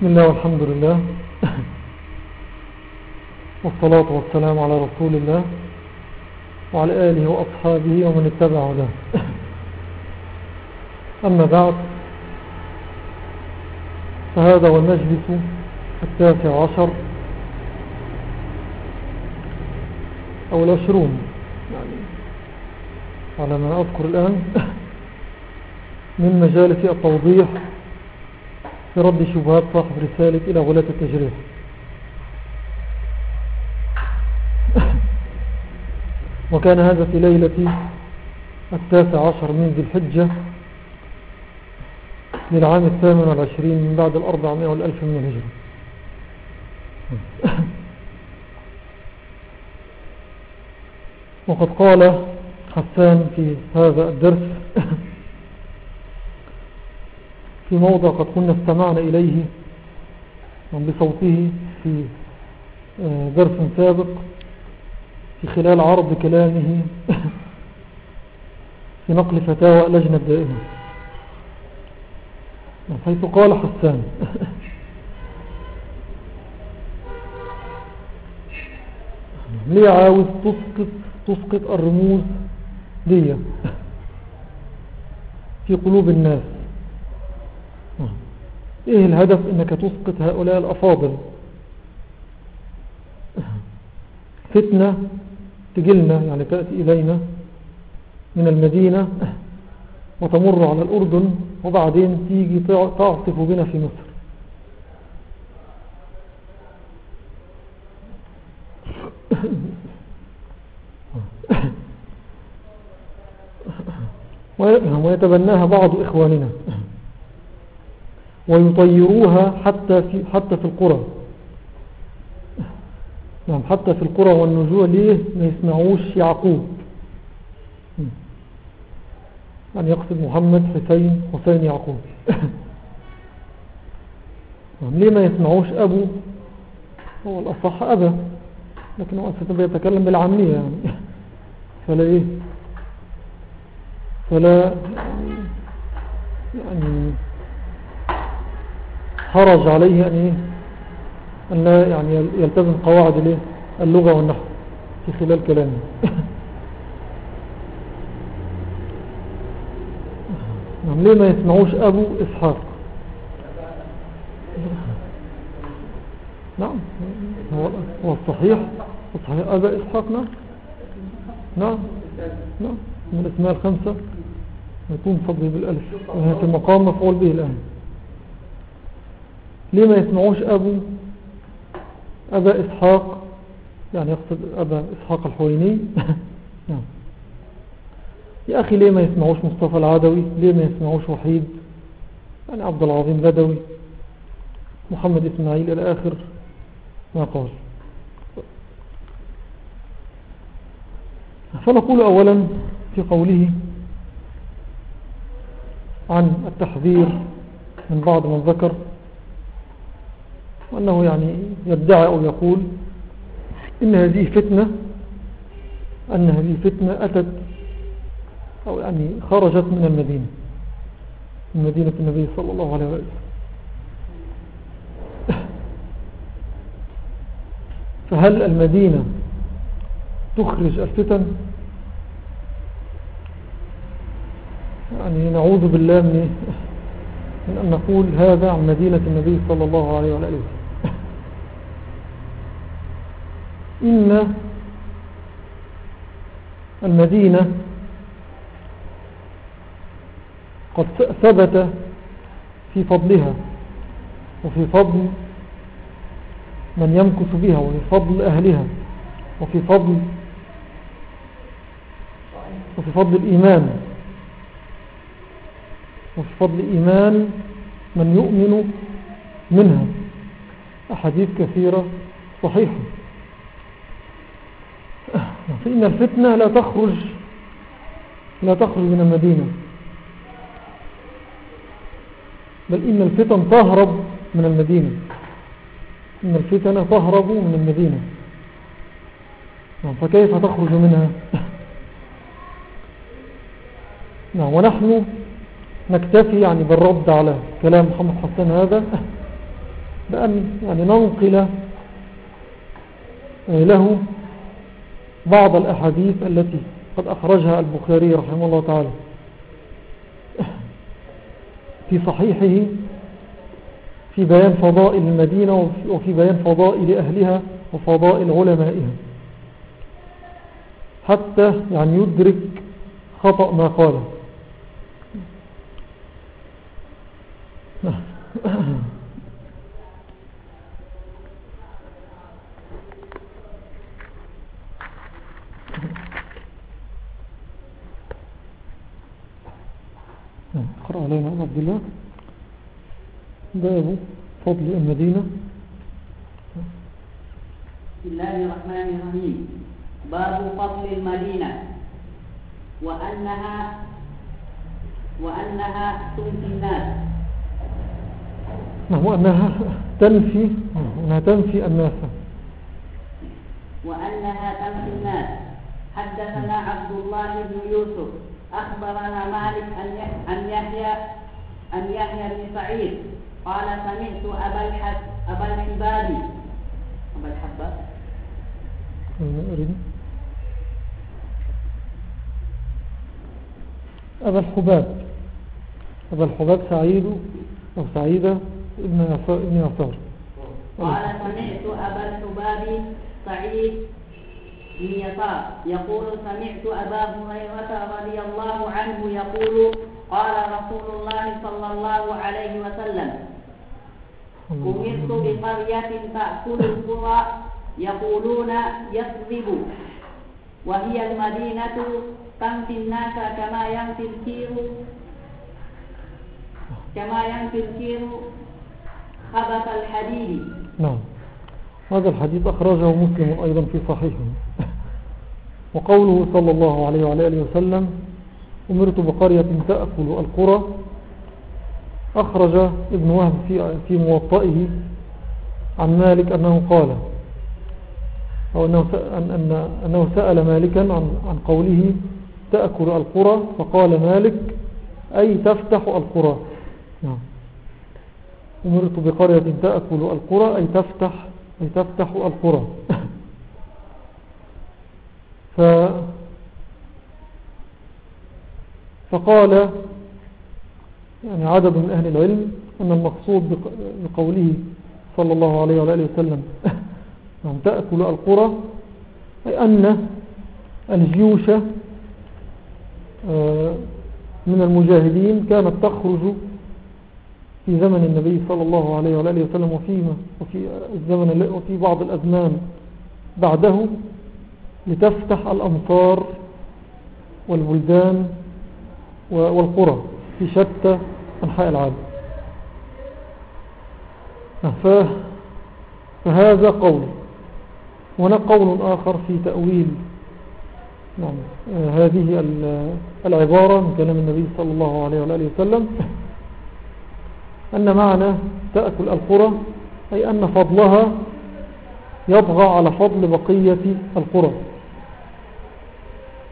بسم الله والحمد لله. والصلاة والسلام على رسول الله وعلى آله وأصحابه ومن اتبع له أما بعد فهذا هو المجلس التاسع عشر أو العشرون يعني على ما أذكر الآن من مجالس التوضيح في رد شبهات صاحب رسالة إلى غلاة التجريح. وكان هذا في ليلة التاسع عشر من ذي الحجة للعام الثامن والعشرين من بعد الأربعمائة والألف من الهجرة. وقد قال حسان في هذا الدرس في موضع قد كنا استمعنا إليه بصوته في آه، درس سابق في خلال عرض كلامه في نقل فتاوى لجنة دائمة حيث قال حسان. ليه عاوز تسقط, تسقط الرموز دي في قلوب الناس. إيه الهدف إنك تسقط هؤلاء الأفاضل؟ فتنة تجلنا يعني تأتي إلينا من المدينة وتمر على الأردن وبعدين تيجي تعطف بنا في مصر. ويتبناها بعض إخواننا. ويطيروها حتى في, حتى في القرى. نعم حتى في القرى والنجوع ليه ما يسمعوش يعقوب. يعني يقصد محمد حسين حسين يعقوب. نعم ليه ما يسمعوش أبو؟ هو الأصح أبا. لكن هو أساسا يتكلم بالعامية يعني. فلا إيه؟ فلا يعني حرج عليه أن إيه أن يعني يلتزم قواعد اللغة والنحو في خلال كلامه. نعم ليه ما يسمعوش أبو إسحاق؟ نعم هو الصحيح الصحيح أبا إسحاق نعم. نعم نعم. من الاسماء الخمسة يكون فضل بالألف وهي في المقام مفعول به الآن. ليه ما يسمعوش أبو؟ أبا إسحاق يعني يقصد أبا إسحاق الحويني. نعم. يا أخي ليه ما يسمعوش مصطفى العدوي؟ ليه ما يسمعوش وحيد؟ يعني عبد العظيم بدوي محمد إسماعيل إلى آخر ما قال. فنقول أولا في قوله عن التحذير من بعض من ذكر وأنه يعني يدعي أو يقول إن هذه فتنة أن هذه فتنة أتت أو يعني خرجت من المدينة من مدينة النبي صلى الله عليه وسلم. فهل المدينة تخرج الفتن؟ يعني نعوذ بالله من, أن نقول هذا عن مدينة النبي صلى الله عليه وسلم. إن المدينة قد ثبت في فضلها وفي فضل من يمكث بها وفي فضل أهلها وفي فضل وفي فضل الإيمان. وفي فضل إيمان من يؤمن منها. أحاديث كثيرة صحيحة. فإن الفتنة لا تخرج لا تخرج من المدينة. بل إن الفتن تهرب من المدينة. إن الفتن تهرب من المدينة. نعم فكيف تخرج منها؟ نعم ونحن نكتفي يعني بالرد على كلام محمد حسن هذا بأن يعني ننقل له بعض الأحاديث التي قد أخرجها البخاري رحمه الله تعالى. في صحيحه في بيان فضائل المدينة وفي بيان فضائل أهلها وفضائل علمائها. حتى يعني يدرك خطأ ما قاله. اقرأ علينا عبد الله. باب فضل المدينة. بسم الله الرحمن الرحيم. باب فضل المدينة. وأنها وأنها تنفي الناس. نعم وأنها تنفي أنها تنفي الناس. وأنها تنفي الناس. حدثنا عبد الله بن يوسف. أخبرنا مالك أن يحيى أن يحيى بن سعيد قال سمعت أبا الحب أبا الحباب. أبا الحباب؟ أبا الحباب. أبا الحباب سعيد أو سعيدة ابن يسار قال سمعت أبا الحباب سعيد بن يسار يقول سمعت أبا هريرة رضي الله عنه يقول قال رسول الله صلى الله عليه وسلم أمرت بقرية تأكل القرى يقولون يكذب. وهي المدينة تنفي الناس كما ينفي الكير؟ كما ينفي الكير. خبث الحديد. نعم. هذا الحديث أخرجه مسلم أيضا في صحيحه. وقوله صلى الله عليه وعلى آله وسلم أمرت بقرية تأكل القرى. أخرج ابن وهب في, موطئه عن مالك أنه قال أو أنه, أن أنه سأل مالكا عن, عن قوله تأكل القرى فقال مالك أي تفتح القرى. نعم. أمرت بقرية تأكل القرى أي تفتح, أي تفتح القرى. ف فقال يعني عدد من أهل العلم أن المقصود بقوله صلى الله عليه وآله وسلم نعم تأكل القرى أي أن الجيوش آه، من المجاهدين كانت تخرج في زمن النبي صلى الله عليه وآله وسلم وفيما وفي الزمن وفي بعض الأزمان بعده لتفتح الأمصار والبلدان والقرى في شتى أنحاء العالم. فهذا قول. هناك قول آخر في تأويل. نعم هذه العبارة من كلام النبي صلى الله عليه وآله وسلم. أن معنى تأكل القرى أي أن فضلها يطغى على فضل بقية القرى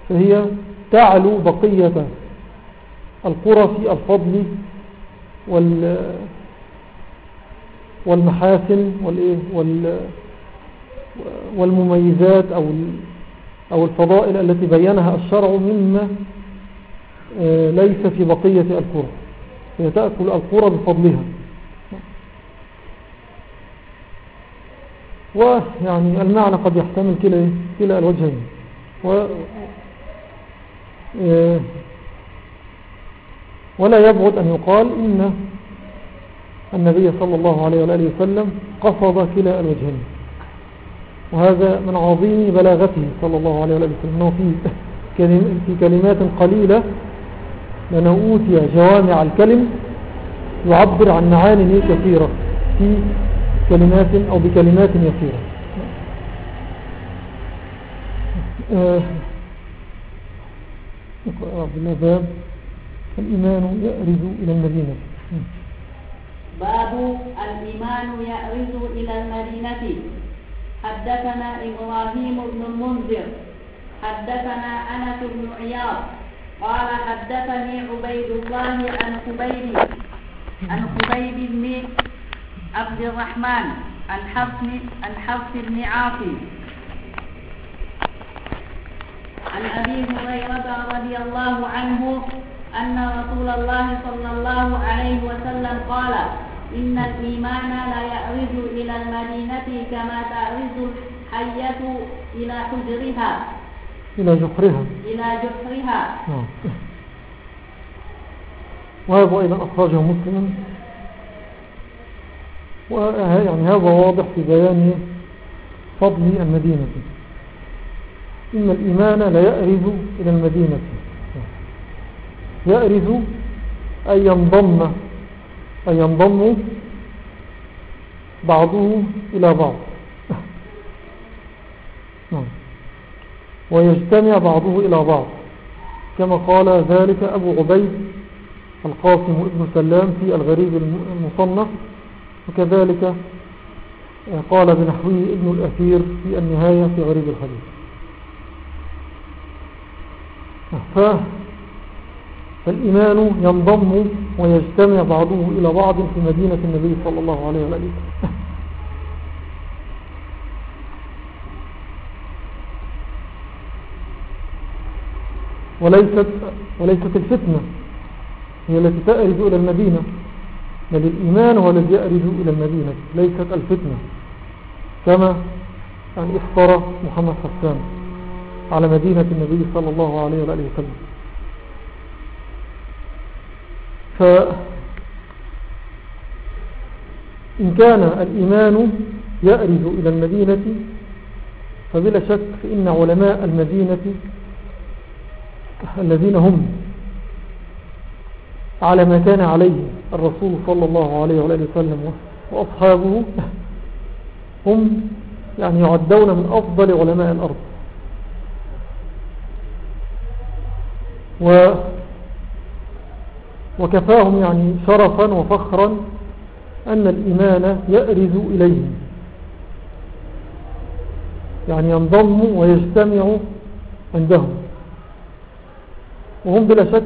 فهي تعلو بقية القرى في الفضل وال والمحاسن والمميزات أو الفضائل التي بينها الشرع مما آه، ليس في بقية القرى. تأكل القرى بفضلها ويعني المعنى قد يحتمل كلا, كلا الوجهين. و آه، ولا يبعد أن يقال إن النبي صلى الله عليه وآله وسلم قصد كلا الوجهين. وهذا من عظيم بلاغته صلى الله عليه وآله وسلم. في كلمات قليلة لأنه أوتي جوامع الكلم يعبر عن معاني كثيرة في كلمات أو بكلمات يسيرة. آه عبد الله باب الإيمان يأرز إلى المدينة. باب الإيمان يأرز إلى المدينة. حدثنا إبراهيم بن المنذر حدثنا أنس بن عياض. قال حدثني عبيد الله عن خبيب عن خبيب بن عبد الرحمن عن حفص عن حفص بن عاصم. عن أبي هريرة رضي الله عنه أن رسول الله صلى الله عليه وسلم قال إن الإيمان لا يعرج إلى المدينة كما تعرج الحية إلى حجرها. إلى جحرها. إلى جحرها. نعم. وهذا أيضا أخرجه مسلم. يعني هذا واضح في بيان فضل المدينة. إن الإيمان لا يأرز إلى المدينة. يأرز أي ينضم أي ينضم بعضه إلى بعض. نعم. ويجتمع بعضه إلى بعض. كما قال ذلك أبو عبيد القاسم ابن سلام في الغريب المصنف. وكذلك قال بنحوه ابن الأثير في النهاية في غريب الحديث. فالإيمان ينضم ويجتمع بعضه إلى بعض في مدينة النبي صلى الله عليه وسلم. وليست, وليست الفتنة. هي التي تأرز إلى المدينة. بل الإيمان هو الذي يأرز إلى المدينة. ليست الفتنة. كما يعني اختار محمد حسان على مدينة النبي صلى الله عليه وآله وسلم. فإن كان الإيمان يأرز إلى المدينة فبلا شك فإن علماء المدينة الذين هم على ما كان عليه الرسول صلى الله عليه وآله وسلم وأصحابه هم يعني يعدون من أفضل علماء الأرض. و وكفاهم يعني شرفا وفخرا أن الإيمان يأرز إليهم. يعني ينضم ويجتمع عندهم. وهم بلا شك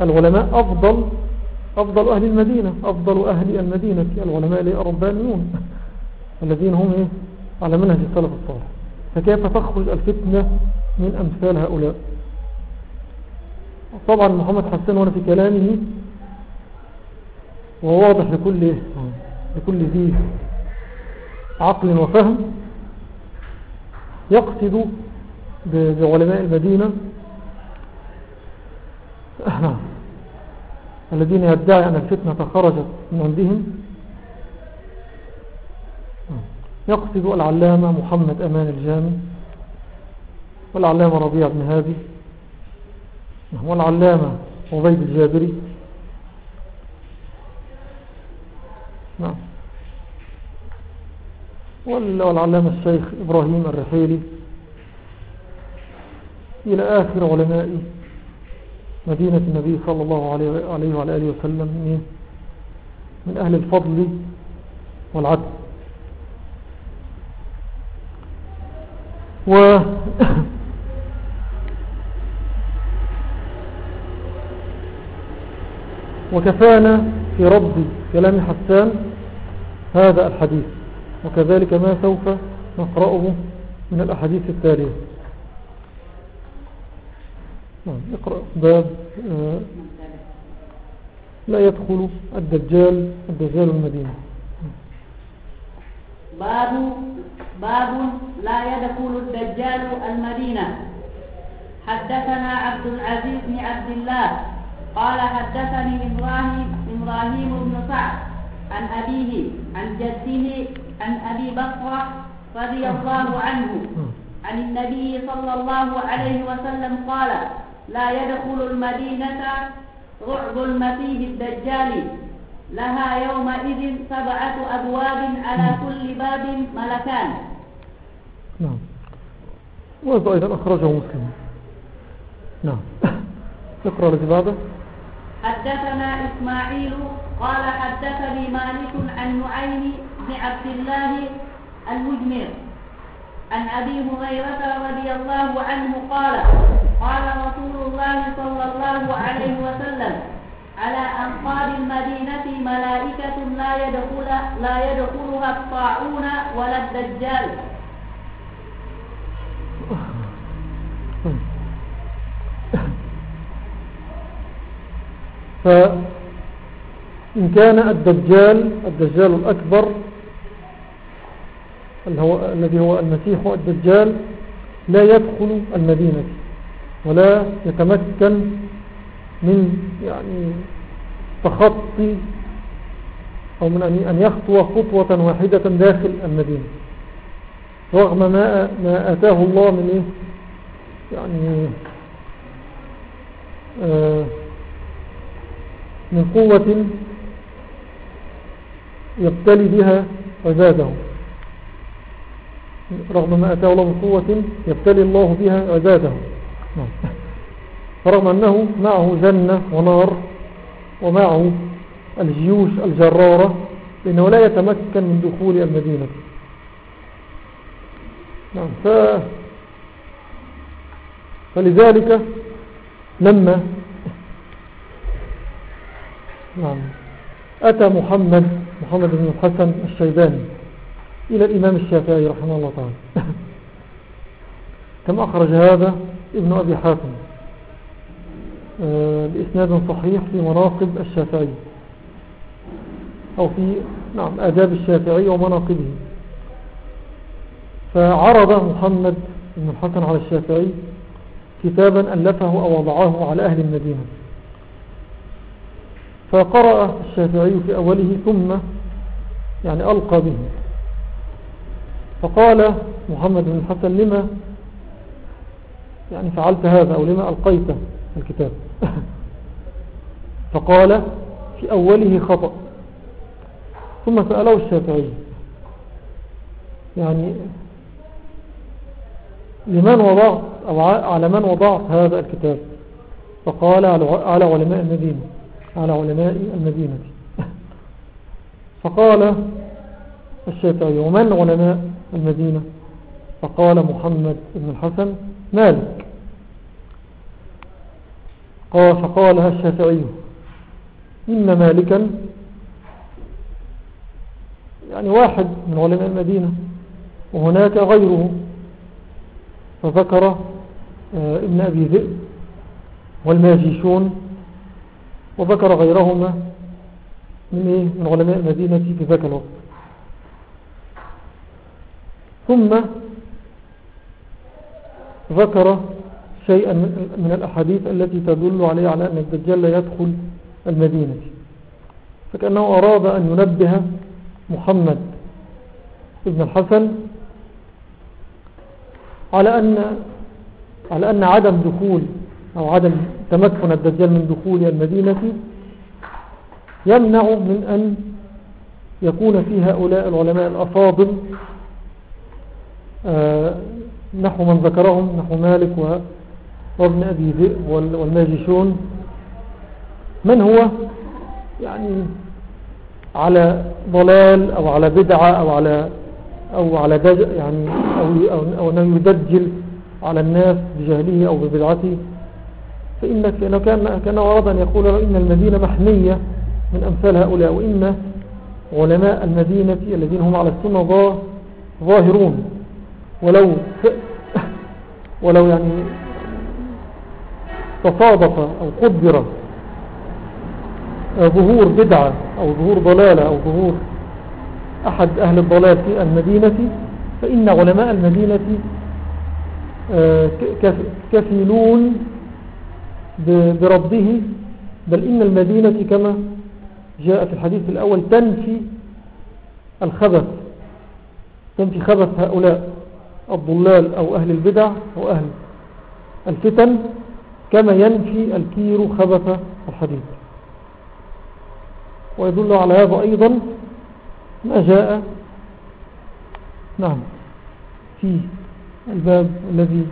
العلماء أفضل أفضل أهل المدينة أفضل أهل المدينة العلماء الربانيون الذين هم إيه؟ على منهج السلف الصالح. فكيف تخرج الفتنة من أمثال هؤلاء؟ طبعا محمد حسن وأنا في كلامه وواضح لكل لكل ذي عقل وفهم يقصد بعلماء المدينة الذين يدعي أن الفتنة خرجت من عندهم. يقصد العلامة محمد أمان الجامي والعلامة ربيع بن هادي والعلامة عبيد الجابري. نعم. والعلامة الشيخ إبراهيم الرحيلي. إلى آخر علماء مدينة النبي صلى الله عليه وعلى آله وسلم من أهل الفضل والعدل. و وكفانا في رد كلام حسان هذا الحديث وكذلك ما سوف نقرأه من الأحاديث التالية. نعم اقرأ. باب آه، لا يدخل الدجال الدجال المدينة. باب باب لا يدخل الدجال المدينة. حدثنا عبد العزيز بن عبد الله قال حدثني إبراهيم إبراهيم بن سعد عن أبيه عن جده عن أبي بكر رضي الله عنه عن النبي صلى الله عليه وسلم قال لا يدخل المدينة رعب المسيح الدجال. لها يومئذ سبعة أبواب على كل باب ملكان. نعم. وهذا أيضا أخرجه مسلم. نعم. اقرأ الذي بعده حدثنا إسماعيل قال حدثني مالك عن نعيم بن عبد الله المجمر. عن أبي هريرة رضي الله عنه قال قال رسول الله صلى الله عليه وسلم على أنقاض المدينة ملائكة لا يدخل لا يدخلها الطاعون ولا الدجال. فإن كان الدجال الدجال الأكبر الذي هو المسيح الدجال لا يدخل المدينة ولا يتمكن من يعني تخطي أو من أن يخطو خطوة واحدة داخل المدينة. رغم ما, ما أتاه الله من إيه؟ يعني آه من قوة يبتلي بها عباده. رغم ما أتاه الله من قوة يبتلي الله بها عباده. نعم. فرغم أنه معه جنة ونار ومعه الجيوش الجرارة لأنه لا يتمكن من دخول المدينة. نعم. ف... فلذلك لما نعم أتى محمد محمد بن الحسن الشيباني. إلى الإمام الشافعي رحمه الله تعالى. كما أخرج هذا ابن أبي حاتم. آه، بإسناد صحيح في مناقب الشافعي. أو في نعم آداب الشافعي ومناقبه. فعرض محمد بن الحسن على الشافعي كتابا ألفه أو وضعه على أهل المدينة. فقرأ الشافعي في أوله ثم يعني ألقى به. فقال محمد بن الحسن لما؟ يعني فعلت هذا أو لما ألقيت الكتاب. فقال في أوله خطأ. ثم سأله الشافعي. يعني لمن وضعت أو على من وضعت هذا الكتاب؟ فقال على علماء المدينة على علماء المدينة. فقال الشافعي ومن علماء المدينة. فقال محمد بن الحسن مالك؟ قال فقالها الشافعي إن مالكا يعني واحد من علماء المدينة وهناك غيره. فذكر آه، ابن أبي ذئب والماجيشون وذكر غيرهما من, إيه؟ من علماء المدينة في ذاك الوقت ثم ذكر شيئا من الأحاديث التي تدل عليه على أن الدجال لا يدخل المدينة. فكأنه أراد أن ينبه محمد ابن الحسن على أن, على أن عدم دخول أو عدم تمكن الدجال من دخول المدينة يمنع من أن يكون في هؤلاء العلماء الأفاضل نحو من ذكرهم نحو مالك وابن أبي ذئب والماجشون. من هو؟ يعني على ضلال أو على بدعة أو على أو على يعني أو, أو, أو أنه يدجل على الناس بجهله أو ببدعته. فإنك لأنه كان, كان أراد أن يقول إن المدينة محمية من أمثال هؤلاء وإن علماء المدينة الذين هم على السنة ظاهرون. ولو ولو يعني تصادف أو قدر ظهور بدعة أو ظهور ضلالة أو ظهور أحد أهل الضلال في المدينة فإن علماء المدينة آه، كفيلون برده بل إن المدينة كما جاء في الحديث الأول تنفي الخبث تنفي خبث هؤلاء. الضلال أو أهل البدع أو أهل الفتن كما ينفي الكير خبث الحديث. ويدل على هذا أيضا ما جاء نعم في الباب الذي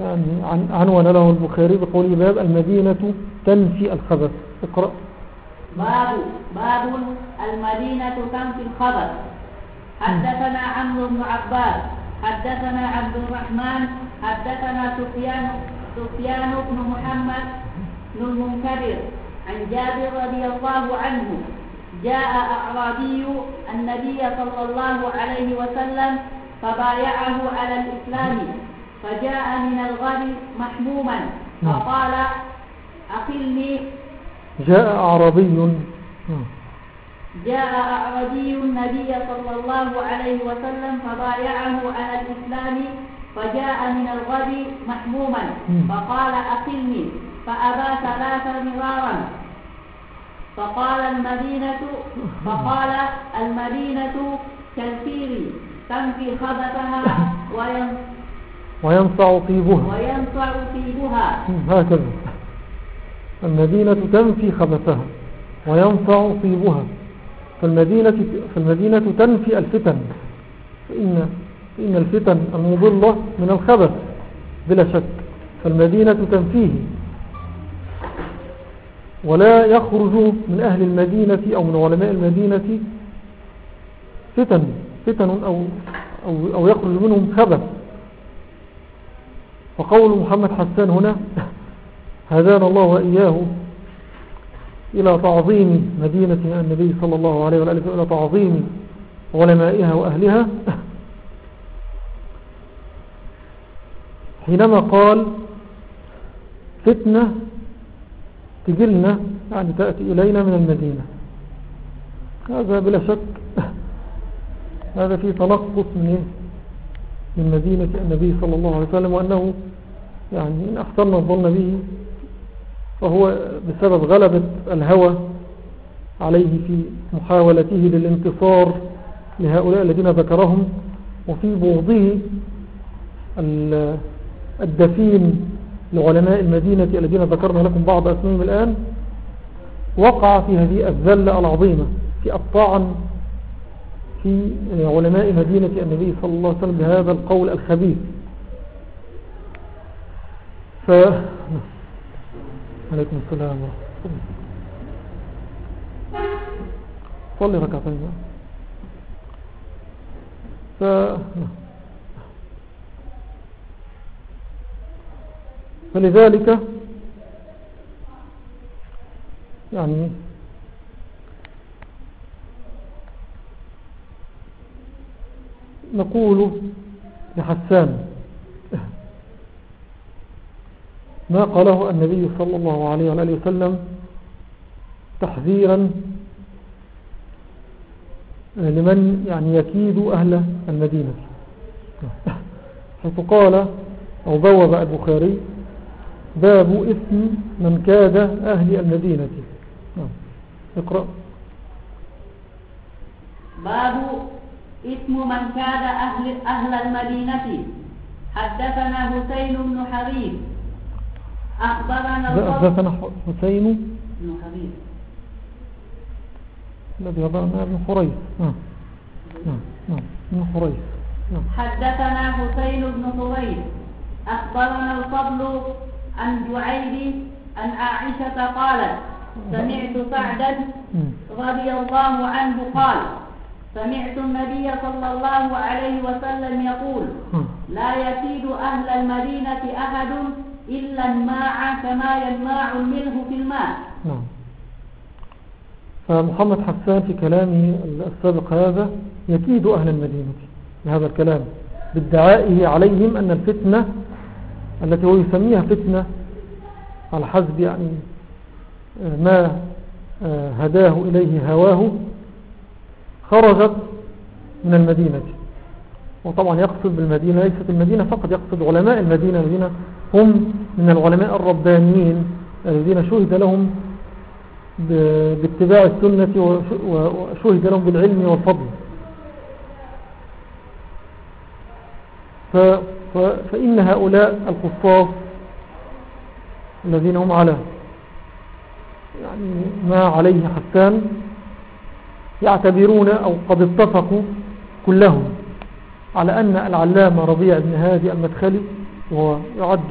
يعني عنوان له البخاري بقوله باب المدينة تنفي الخبث. اقرأ. باب باب المدينة تنفي الخبث. حدثنا عمرو بن عباس حدثنا عبد الرحمن حدثنا سفيان سفيان بن محمد بن المنكدر عن جابر رضي الله عنه جاء أعرابي النبي صلى الله عليه وسلم فبايعه على الإسلام فجاء من الغد محموما نعم. فقال أقلني جاء أعرابي نعم. جاء أعرابي النبي صلى الله عليه وسلم فبايعه على الإسلام فجاء من الغد محموما. فقال أقلني فأبى ثلاث مرارا فقال المدينة فقال المدينة كالفيل تنفي خبثها وين- وينفع طيبها وينفع طيبها. هكذا المدينة تنفي خبثها وينفع طيبها فالمدينة, فالمدينة تنفي الفتن. فإن, فإن الفتن المضلة من الخبث بلا شك. فالمدينة تنفيه. ولا يخرج من أهل المدينة أو من علماء المدينة فتن فتن أو, أو, أو يخرج منهم خبث فقول محمد حسان هنا هدانا الله وإياه إلى تعظيم مدينة النبي صلى الله عليه وآله إلى تعظيم علمائها وأهلها. حينما قال فتنة تجلنا يعني تأتي إلينا من المدينة. هذا بلا شك هذا في تلقص من إيه؟ من مدينة النبي صلى الله عليه وسلم وأنه يعني إن أحسننا الظن به. فهو بسبب غلبة الهوى عليه في محاولته للانتصار لهؤلاء الذين ذكرهم وفي بغضه ال- الدفين لعلماء المدينة الذين ذكرنا لكم بعض أسمائهم الآن وقع في هذه الذلة العظيمة في الطعن في علماء مدينة النبي صلى الله عليه وسلم بهذا القول الخبيث. ف عليكم السلام ورحمة الله. صلي ركعتين. ف فلذلك يعني نقول لحسان ما قاله النبي صلى الله عليه وآله وسلم تحذيرا لمن يعني يكيد أهل المدينة. حيث قال أو بوب البخاري باب إثم من كاد أهل المدينة. نعم. اقرأ. باب اسم من كاد أهل, أهل المدينة. حدثنا حسين بن حبيب. أخبرنا الفضل حدثنا حسين. بن حبيب الذي وضعنا ابن حريث نعم. نعم. نعم. ابن حريث نعم. حدثنا حسين بن حبيب أخبرنا الفضل عن جعيد عن عائشة قالت سمعت سعدا مم. رضي الله عنه قال سمعت النبي صلى الله عليه وسلم يقول. لا يكيد أهل المدينة أحد إلا الماع كما يلماع الملح في الماء. نعم. فمحمد حسان في كلامه السابق هذا يكيد أهل المدينة بهذا الكلام بادعائه عليهم أن الفتنة التي هو يسميها فتنة على حسب يعني آه، ما آه، هداه إليه هواه خرجت من المدينة. وطبعا يقصد بالمدينة ليست المدينة فقط يقصد علماء المدينة الذين هم من العلماء الربانيين الذين شهد لهم باتباع السنة وش- وشهد لهم بالعلم والفضل. فإن هؤلاء القصاص الذين هم على يعني ما عليه حسان يعتبرون أو قد اتفقوا كلهم على أن العلامة ربيع بن هادي المدخلي وهو يعد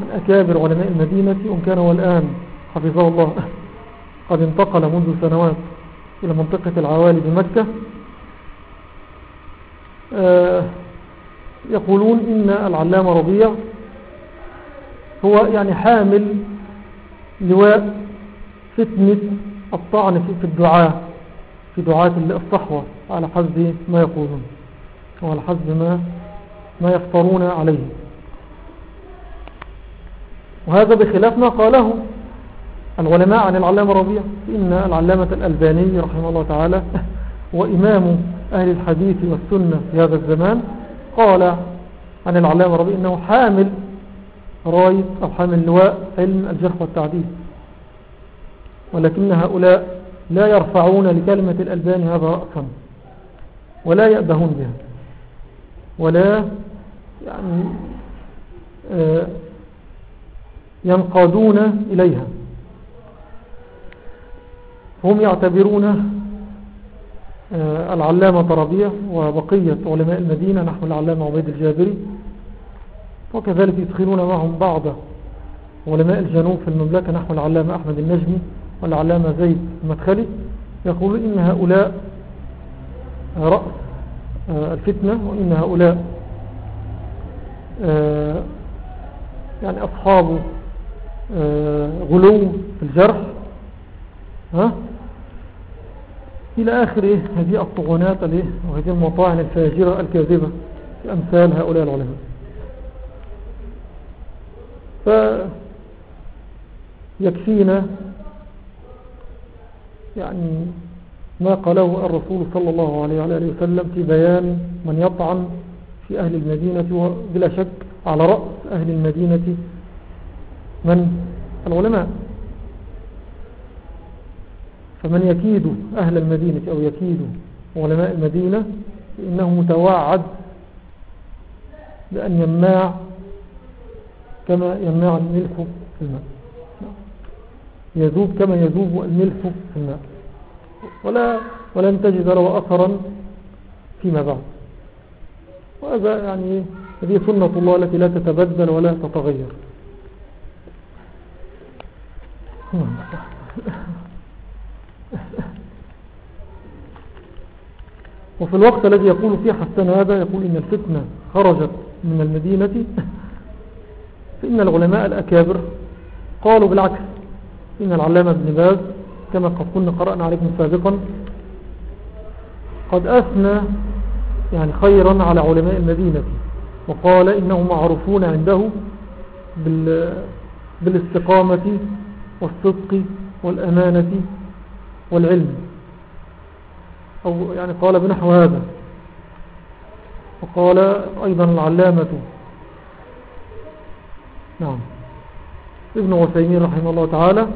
من أكابر علماء المدينة وإن كان هو الآن حفظه الله قد انتقل منذ سنوات إلى منطقة العوالي بمكة. آه، يقولون إن العلامة ربيع هو يعني حامل لواء فتنة الطعن في الدعاء في دعاة الصحوة على حسب ما يقولون وعلى حسب ما ما يفترون عليه. وهذا بخلاف ما قاله العلماء عن العلامة ربيع إن العلامة الألباني رحمه الله تعالى وإمام أهل الحديث والسنة في هذا الزمان قال عن العلامة ربيع إنه حامل راية أو حامل لواء علم الجرح والتعديل. ولكن هؤلاء لا يرفعون لكلمة الألبان هذا رأسا ولا يأبهون بها. ولا يعني آه، ينقادون إليها. هم يعتبرون آه، العلامة ربيع وبقية علماء المدينة نحو العلامة عبيد الجابري وكذلك يدخلون معهم بعض علماء الجنوب في المملكة نحو العلامة أحمد النجمي والعلامة زيد المدخلي يقول إن هؤلاء رأس آه، الفتنة وإن هؤلاء آه، يعني أصحاب غلو في الجرح. ها؟ إلى آخر إيه؟ هذه الطغونات وهذه المطاعن الفاجرة الكاذبة في أمثال هؤلاء العلماء. فيكفينا يعني ما قاله الرسول صلى الله عليه وآله وسلم في بيان من يطعن في أهل المدينة وبلا شك على رأس أهل المدينة من العلماء. فمن يكيد أهل المدينة أو يكيد علماء المدينة فإنه متوعد بأن يماع كما يماع الملح في الماء. يذوب كما يذوب الملح في الماء. ولا ولن تجد له أثرا فيما بعد. وهذا يعني هذه سنة الله التي لا تتبدل ولا تتغير. وفي الوقت الذي يقول فيه حسن هذا يقول إن الفتنة خرجت من المدينة. فإن العلماء الأكابر قالوا بالعكس إن العلامة ابن باز كما قد كنا قرأنا عليكم سابقا قد أثنى يعني خيرا على علماء المدينة وقال إنهم معروفون عنده بالاستقامة والصدق والأمانة والعلم. أو يعني قال بنحو هذا وقال أيضا العلامة. نعم. ابن وسيمين رحمه الله تعالى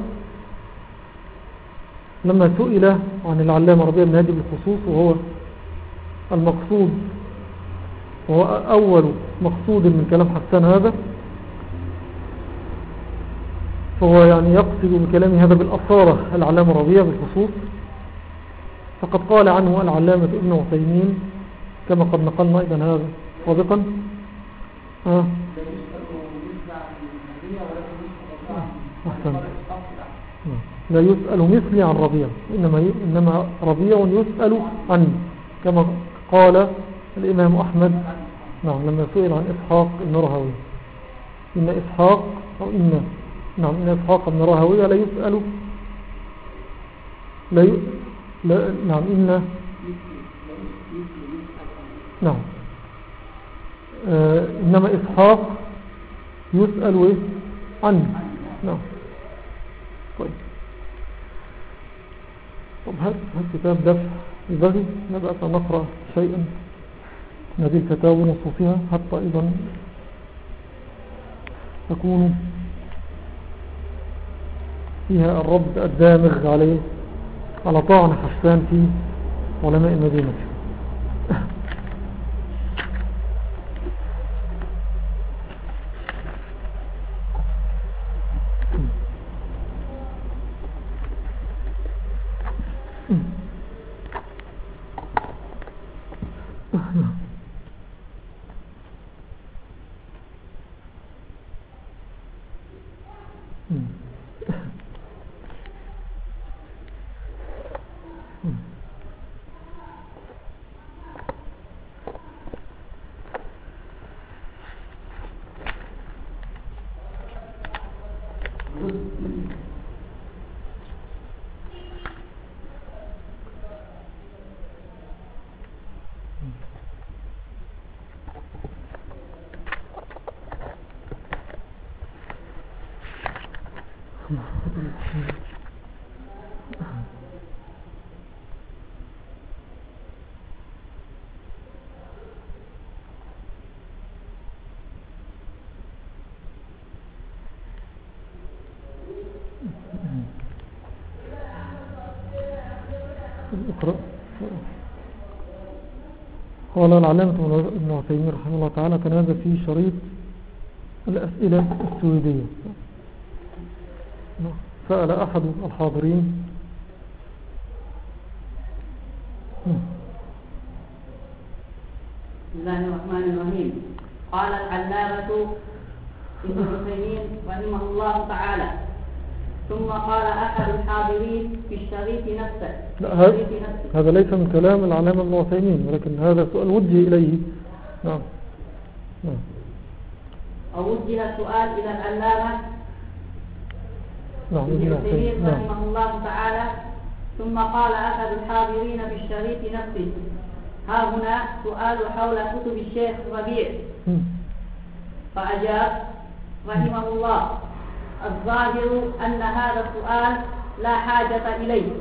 لما سئل عن العلامة ربيع بن هادي بالخصوص وهو المقصود وهو أول مقصود من كلام حسان هذا فهو يعني يقصد بكلام هذا بالأصالة العلامة ربيع بالخصوص. فقد قال عنه العلامة ابن عثيمين كما قد نقلنا أيضا هذا سابقا. آه. أحسن. لا يسأل مثلي عن ربيع إنما, إنما ربيع يسأل عني كما قال الإمام أحمد. نعم لما سئل عن إسحاق بن رهوي إن إسحاق أو إن نعم إن إسحاق بن رهوي لا يسأل لا, ي... لا نعم إن نعم. آه إنما إسحاق يسأل عني نعم. طيب. طب هات كتاب دفع البغي نبقى نقرأ شيئا. من هذه الفتاوى نصوصها حتى أيضا تكون فيها الرد الدامغ عليه على طعن حسان في علماء المدينة Mm-hmm. اقرأ. قال العلامة ابن عثيمين رحمه الله تعالى كان هذا في شريط الأسئلة السويدية. سأل أحد الحاضرين. بسم الله الرحمن الرحيم. قال العلامة ابن عثيمين رحمه الله تعالى ثم قال أحد الحاضرين في الشريط نفسه. لا هذا, ليس من كلام العلامة ابن عثيمين ولكن هذا سؤال وجه إليه. نعم. نعم. أو وجه السؤال إلى العلامة نعم ابن عثيمين نعم. رحمه الله تعالى. ثم قال أحد الحاضرين في الشريط نفسه ها هنا سؤال حول كتب الشيخ ربيع. فأجاب رحمه الله الظاهر أن هذا السؤال لا حاجة إليه.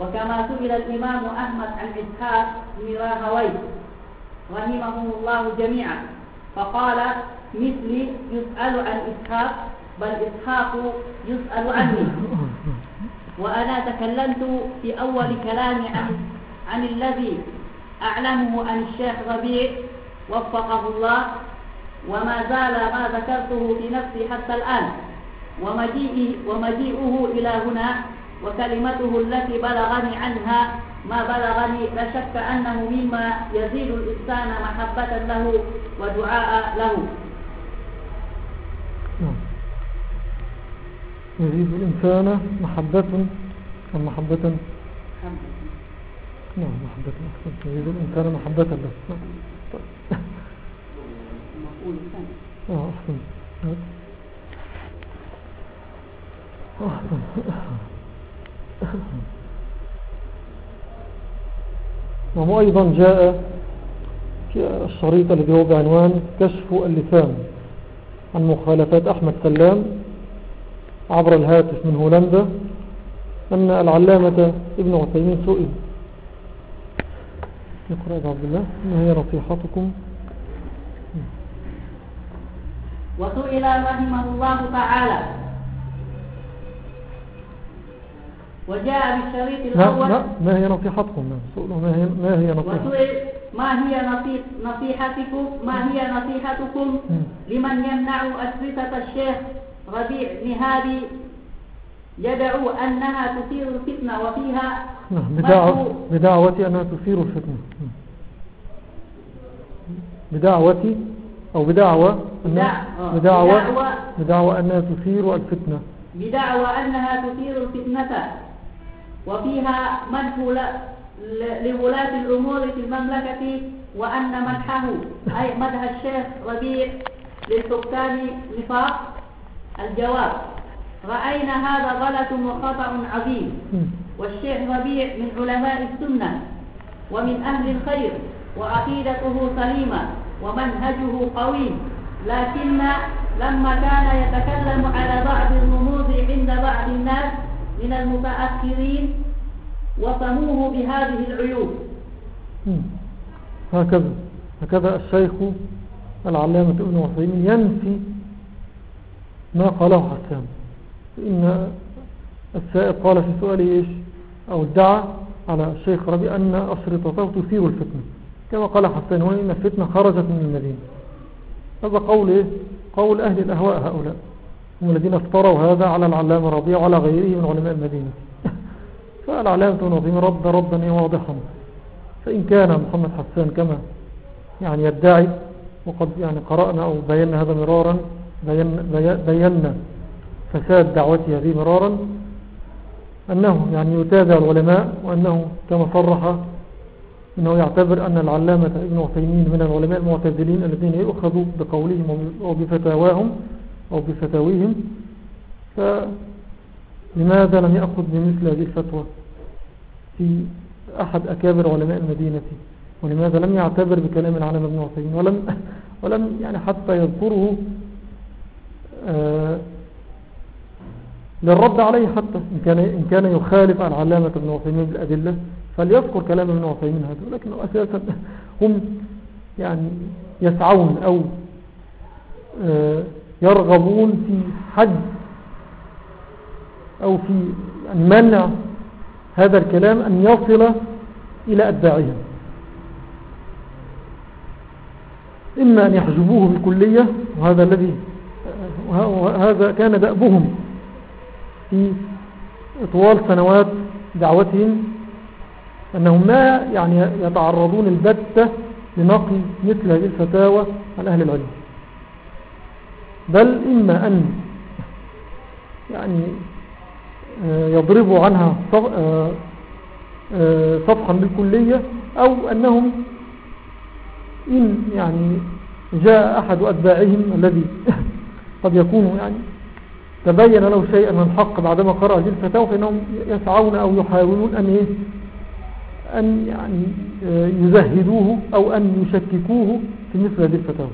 وكما سئل الإمام أحمد عن إسحاق بن راهوي رحمهم الله جميعا فقال مثلي يسأل عن إسحاق بل إسحاق يسأل عني. وأنا تكلمت في أول كلامي عن, عن الذي أعلمه عن الشيخ ربيع وفقه الله وما زال ما ذكرته في نفسي حتى الآن ومجيئه, ومجيئه إلى هنا وكلمته التي بلغني عنها ما بلغني لا شك أنه مما يزيد الإنسان محبة له ودعاء له. نعم. يزيد الإنسان محبة أم محبة؟ نعم محبة. يزيد الإنسان محبة له. طيب. آه أحسن. وهو أيضا جاء في الشريط الذي هو بعنوان كشف اللسان عن مخالفات أحمد سلام عبر الهاتف من هولندا أن العلامة ابن عثيمين سئل. يقرأ عبد الله ما هي نصيحتكم وسئل رحمه الله تعالى وجاء بالشريط الأول لا ما هي نصيحتكم؟ ما هي ما هي نصيحتكم ما هي نصيحتكم؟ ما هي نصيحتكم لمن يمنع أسرة الشيخ ربيع نهادي يدعو أنها تثير الفتنة وفيها نعم، بدعوة أنها تثير الفتنة. بدعوة أو بدعوة بدعوة. بدعوة أنها تثير الفتنة. بدعوة أنها تثير الفتنة. وفيها مدح لولاة الأمور في المملكة وأن مدحه أي مدح الشيخ ربيع للحكام نفاق الجواب. رأينا هذا غلط وخطأ عظيم. والشيخ ربيع من علماء السنة ومن أهل الخير وعقيدته سليمة ومنهجه قويم لكن لما كان يتكلم على بعض الرموز عند بعض الناس من المتأخرين وصموه بهذه العيوب. هكذا هكذا الشيخ العلامة ابن عثيمين ينفي ما قاله حسان. إن السائق قال في سؤاله إيش؟ أو ادعى على الشيخ ربي أن أشرطته تثير الفتنة. كما قال حسان هنا إن الفتنة خرجت من المدينة. هذا قول إيه؟ قول أهل الأهواء هؤلاء. هم الذين افتروا هذا على العلامة الربيع وعلى غيره من علماء المدينة. فالعلامة نظيم رد ردا واضحا. فإن كان محمد حسان كما يعني يدعي وقد يعني قرأنا أو بينا هذا مرارا بينا فساد دعوته هذه مرارا أنه يعني يتابع العلماء وأنه كما صرح أنه يعتبر أن العلامة ابن عثيمين من العلماء المعتزلين الذين يؤخذوا بقولهم وبفتاواهم أو بفتاويهم فلماذا لم يأخذ بمثل هذه الفتوى في أحد أكابر علماء المدينة؟ ولماذا لم يعتبر بكلام العالم ابن عثيمين؟ ولم, ولم يعني حتى يذكره آه للرد عليه حتى إن كان, إن كان يخالف العلامة ابن عثيمين بالأدلة فليذكر كلام ابن عثيمين هذا. ولكن أساسا هم يعني يسعون أو آه، يرغبون في حد أو في منع هذا الكلام أن يصل إلى أتباعهم. إما أن يحجبوه بالكلية وهذا الذي وهذا كان دأبهم في طوال سنوات دعوتهم أنهم ما يعني يتعرضون البتة لنقل مثل هذه الفتاوى عن أهل العلم. بل إما أن يعني آه، يضربوا عنها آه، آه، صفحا بالكلية أو أنهم إن يعني جاء أحد أتباعهم الذي قد يكون يعني تبين له شيئا من الحق بعدما قرأ هذه الفتاوى فإنهم يسعون أو يحاولون أن إيه؟ أن يعني يزهدوه أو أن يشككوه في مثل هذه الفتاوى.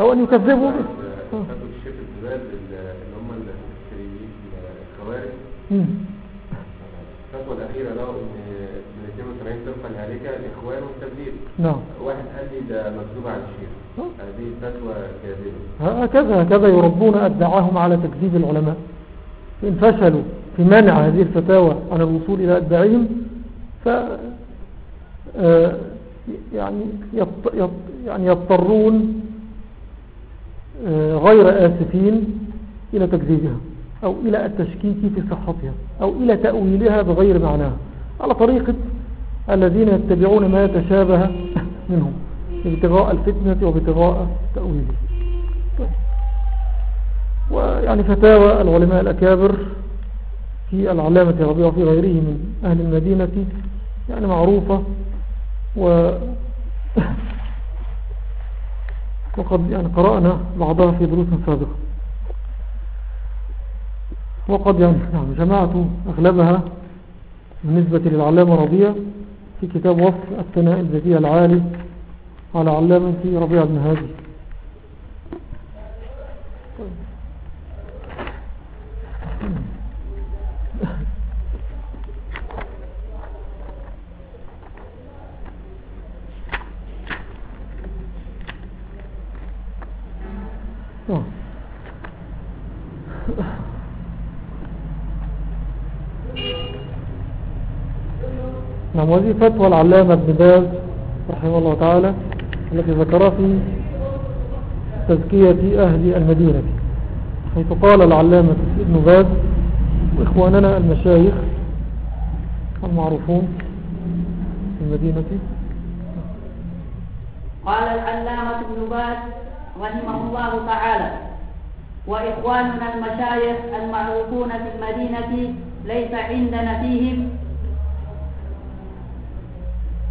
أو أن يكذبوا. الخوارج الفتوى الأخيرة له من 72 طبقا لهالكة الإخوان والتبليغ نعم. واحد قال لي ده مكذوب على الشيخ. هذه فتوى كاذبة. هكذا هكذا يربون أدعاهم على تكذيب العلماء. إن فشلوا في منع هذه الفتاوى عن الوصول إلى أتباعهم ف آه، يعني يعني يضطرون غير آسفين إلى تكذيبها أو إلى التشكيك في صحتها أو إلى تأويلها بغير معناها على طريقة الذين يتبعون ما يتشابه منهم ابتغاء الفتنة وابتغاء تأويله. ويعني فتاوى العلماء الأكابر في العلامة ربيع وفي غيره من أهل المدينة يعني معروفة و وقد يعني قرأنا بعضها في دروس سابقة وقد يعني نعم جمعت أغلبها بالنسبة للعلامة ربيع في كتاب وصف الثناء الذكي العالي على علامة ربيع بن هادي Oh. نعم. وهذه فتوى العلامة ابن باز رحمه الله تعالى التي ذكرها في تزكية أهل المدينة حيث قال العلامة ابن باز وإخواننا المشايخ المعروفون في المدينة. قال العلامة ابن باز رحمه الله تعالى. وإخواننا المشايخ المعروفون في المدينة ليس عندنا فيهم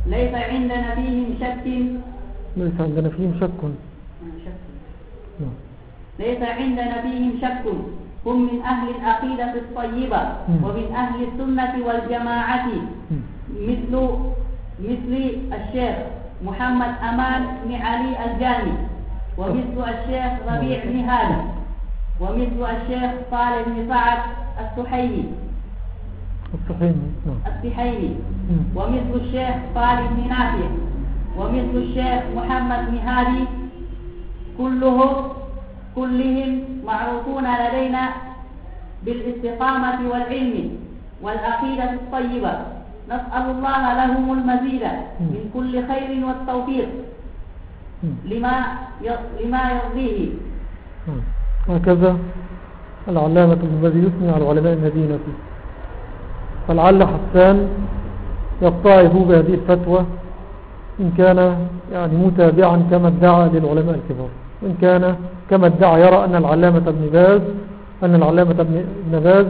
ليس عندنا فيهم شك. ليس عندنا فيهم شك. ليس عندنا فيهم شك. هم من أهل العقيدة الطيبة ومن أهل السنة والجماعة. مثل مثل الشيخ محمد أمان بن علي الجاني ومثل الشيخ ربيع بن هادي ومثل الشيخ صالح بن سعد السحيمي. السحيمي نعم. السحيمي. ومثل الشيخ صالح بن نافع ومثل الشيخ محمد بن هادي. كلهم كلهم معروفون لدينا بالاستقامة والعلم والعقيدة الطيبة. نسأل الله لهم المزيد من كل خير والتوفيق. لما لما يرضيه. هكذا العلامة الذي يثني على علماء المدينة فلعل حسان يطاعه بهذه الفتوى إن كان يعني متابعا كما ادعى للعلماء الكبار. وإن كان كما ادعى يرى أن العلامة ابن باز أن العلامة ابن باز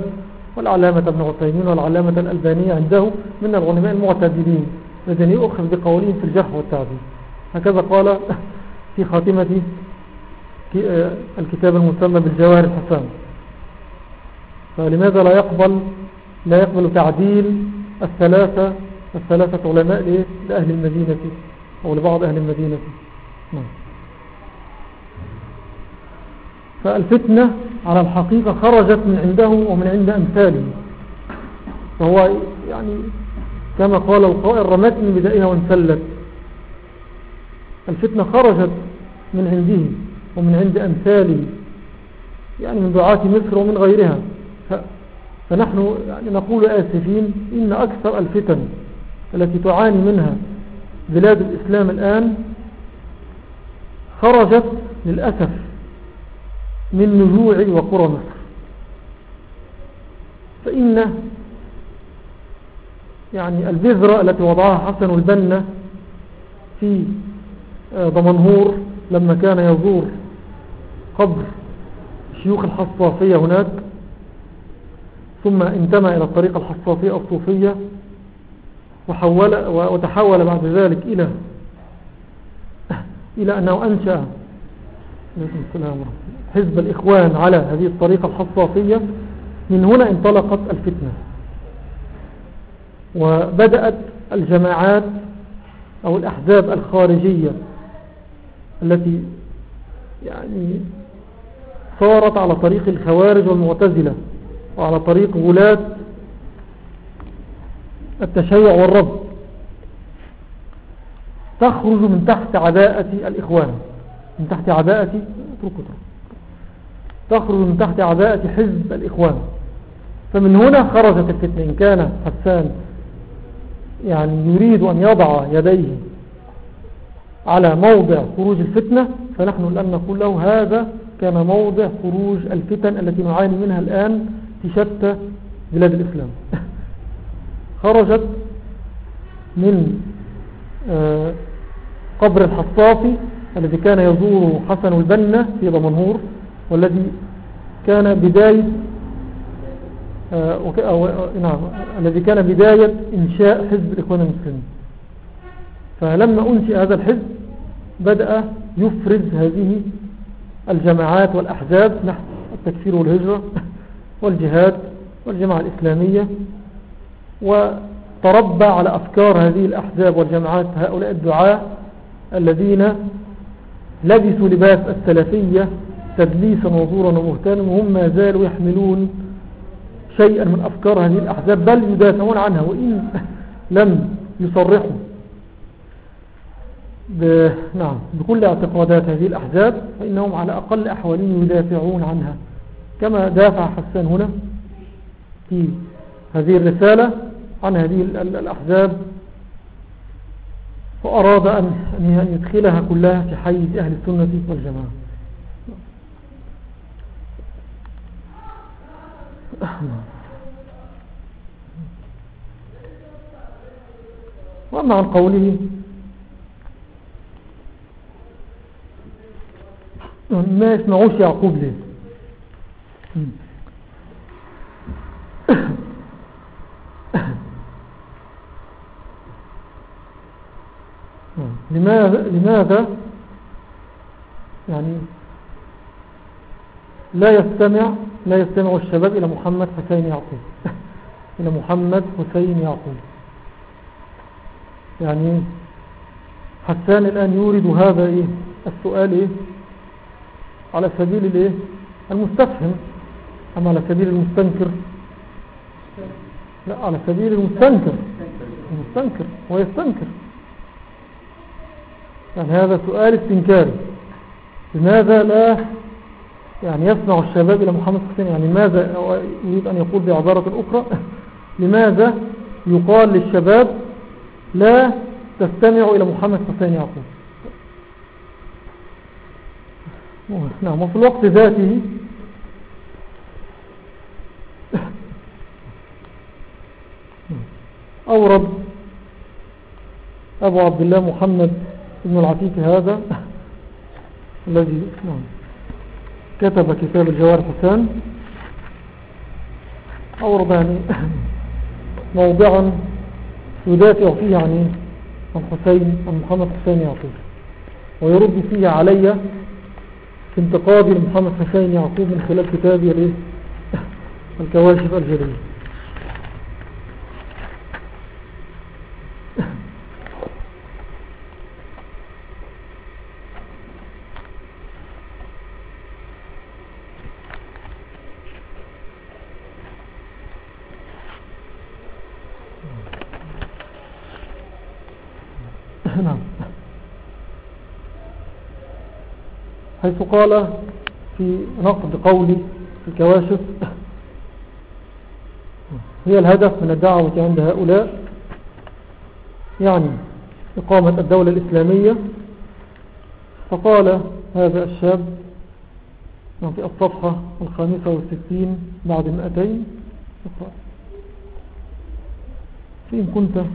والعلامة ابن عثيمين والعلامة الألبانية عنده من العلماء المعتدلين الذين يؤخذ بقولهم في الجرح والتعديل. هكذا قال في خاتمة آه، الكتاب المسمى بالجواهر الحسان. فلماذا لا يقبل لا يقبل تعديل الثلاثة الثلاثة علماء لأهل المدينة أو لبعض أهل المدينة؟ نعم. فالفتنة على الحقيقة خرجت من عنده ومن عند أمثاله. فهو يعني كما قال القائل رمتني بدائها وانسلت. الفتنة خرجت من عنده ومن عند أمثاله يعني من دعاة مصر ومن غيرها. فنحن يعني نقول آسفين إن أكثر الفتن التي تعاني منها بلاد الإسلام الآن خرجت للأسف من نجوع وقرى مصر. فإن يعني البذرة التي وضعها حسن البنا في ضمنهور لما كان يزور قبر شيوخ الحصافية هناك ثم انتمى إلى الطريقة الحصافية الصوفية وحول وتحول بعد ذلك إلى إلى أنه أنشأ حزب الإخوان على هذه الطريقة الحصافية. من هنا انطلقت الفتنة وبدأت الجماعات أو الأحزاب الخارجية التي يعني صارت على طريق الخوارج والمعتزلة وعلى طريق غلاة التشيع والرب تخرج من تحت عداءة الإخوان. من تحت عداءة تخرج من تحت عداءة حزب الإخوان. فمن هنا خرجت الفتنة. إن كان حسان يعني يريد أن يضع يديه على موضع خروج الفتنة فنحن الآن نقول له هذا كان موضع خروج الفتن التي نعاني منها الآن في شتى بلاد الإسلام. خرجت من آه، قبر الحصافي الذي كان يزور حسن البنا في ضمنهور والذي كان بداية آه، نعم الذي كان بداية إنشاء حزب الإخوان المسلمين. فلما أنشئ هذا الحزب بدأ يفرز هذه الجماعات والأحزاب نحو التكفير والهجرة والجهاد والجماعة الإسلامية وتربى على أفكار هذه الأحزاب والجماعات هؤلاء الدعاء الذين لبسوا لباس السلفية تدليسا وزورا ومهتانا وهم ما زالوا يحملون شيئا من أفكار هذه الأحزاب بل يدافعون عنها وإن لم يصرحوا ب... نعم بكل اعتقادات هذه الأحزاب فإنهم على أقل أحوالهم يدافعون عنها. كما دافع حسان هنا في هذه الرسالة عن هذه الأحزاب وأراد أن يدخلها كلها في حيز أهل السنة والجماعة. وأما عن قوله ما يسمعوش يعقوب ليه. لماذا, لماذا؟ يعني لا يستمع لا يستمع الشباب إلى محمد حسين يعقوب. إلى محمد حسين يعقوب. يعني حسان الآن يورد هذا إيه؟ السؤال إيه؟ على سبيل الإيه؟ المستفهم. أما على سبيل المستنكر؟ لا على سبيل المستنكر. المستنكر ويستنكر. يعني هذا سؤال استنكاري. لماذا لا يعني يسمع الشباب إلى محمد حسين يعني ماذا يريد أن يقول بعبارة أخرى؟ لماذا يقال للشباب لا تستمعوا إلى محمد حسين يعقوب؟ نعم وفي الوقت ذاته أورد أبو عبد الله محمد بن العتيك هذا الذي نعم كتب كتاب الجوار حسان. أورد يعني موضعا يدافع فيه عن عن حسين عن محمد حسين يعقوب ويرد فيه علي انتقادي لمحمد حسين يعقوب من خلال كتابي الإيه؟ الكواشف الجلية نعم. حيث قال في نقد قولي في الكواشف هي الهدف من الدعوة عند هؤلاء يعني إقامة الدولة الإسلامية. فقال هذا الشاب في الصفحة الخامسة والستين بعد المئتين فإن كنت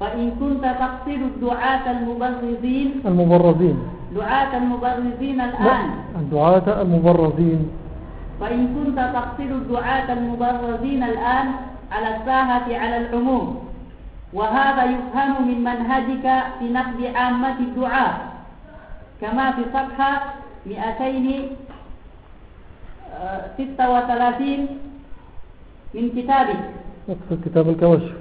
فإن كنت تقصد الدعاة المبرزين المبرزين دعاة المبرزين الآن. الدعاة المبرزين فإن كنت تقصد الدعاة المبرزين الآن على الساحة على العموم. وهذا يفهم من منهجك في نقد عامة الدعاة. كما في صفحة 236 من كتابك. اقصد كتاب الكواشف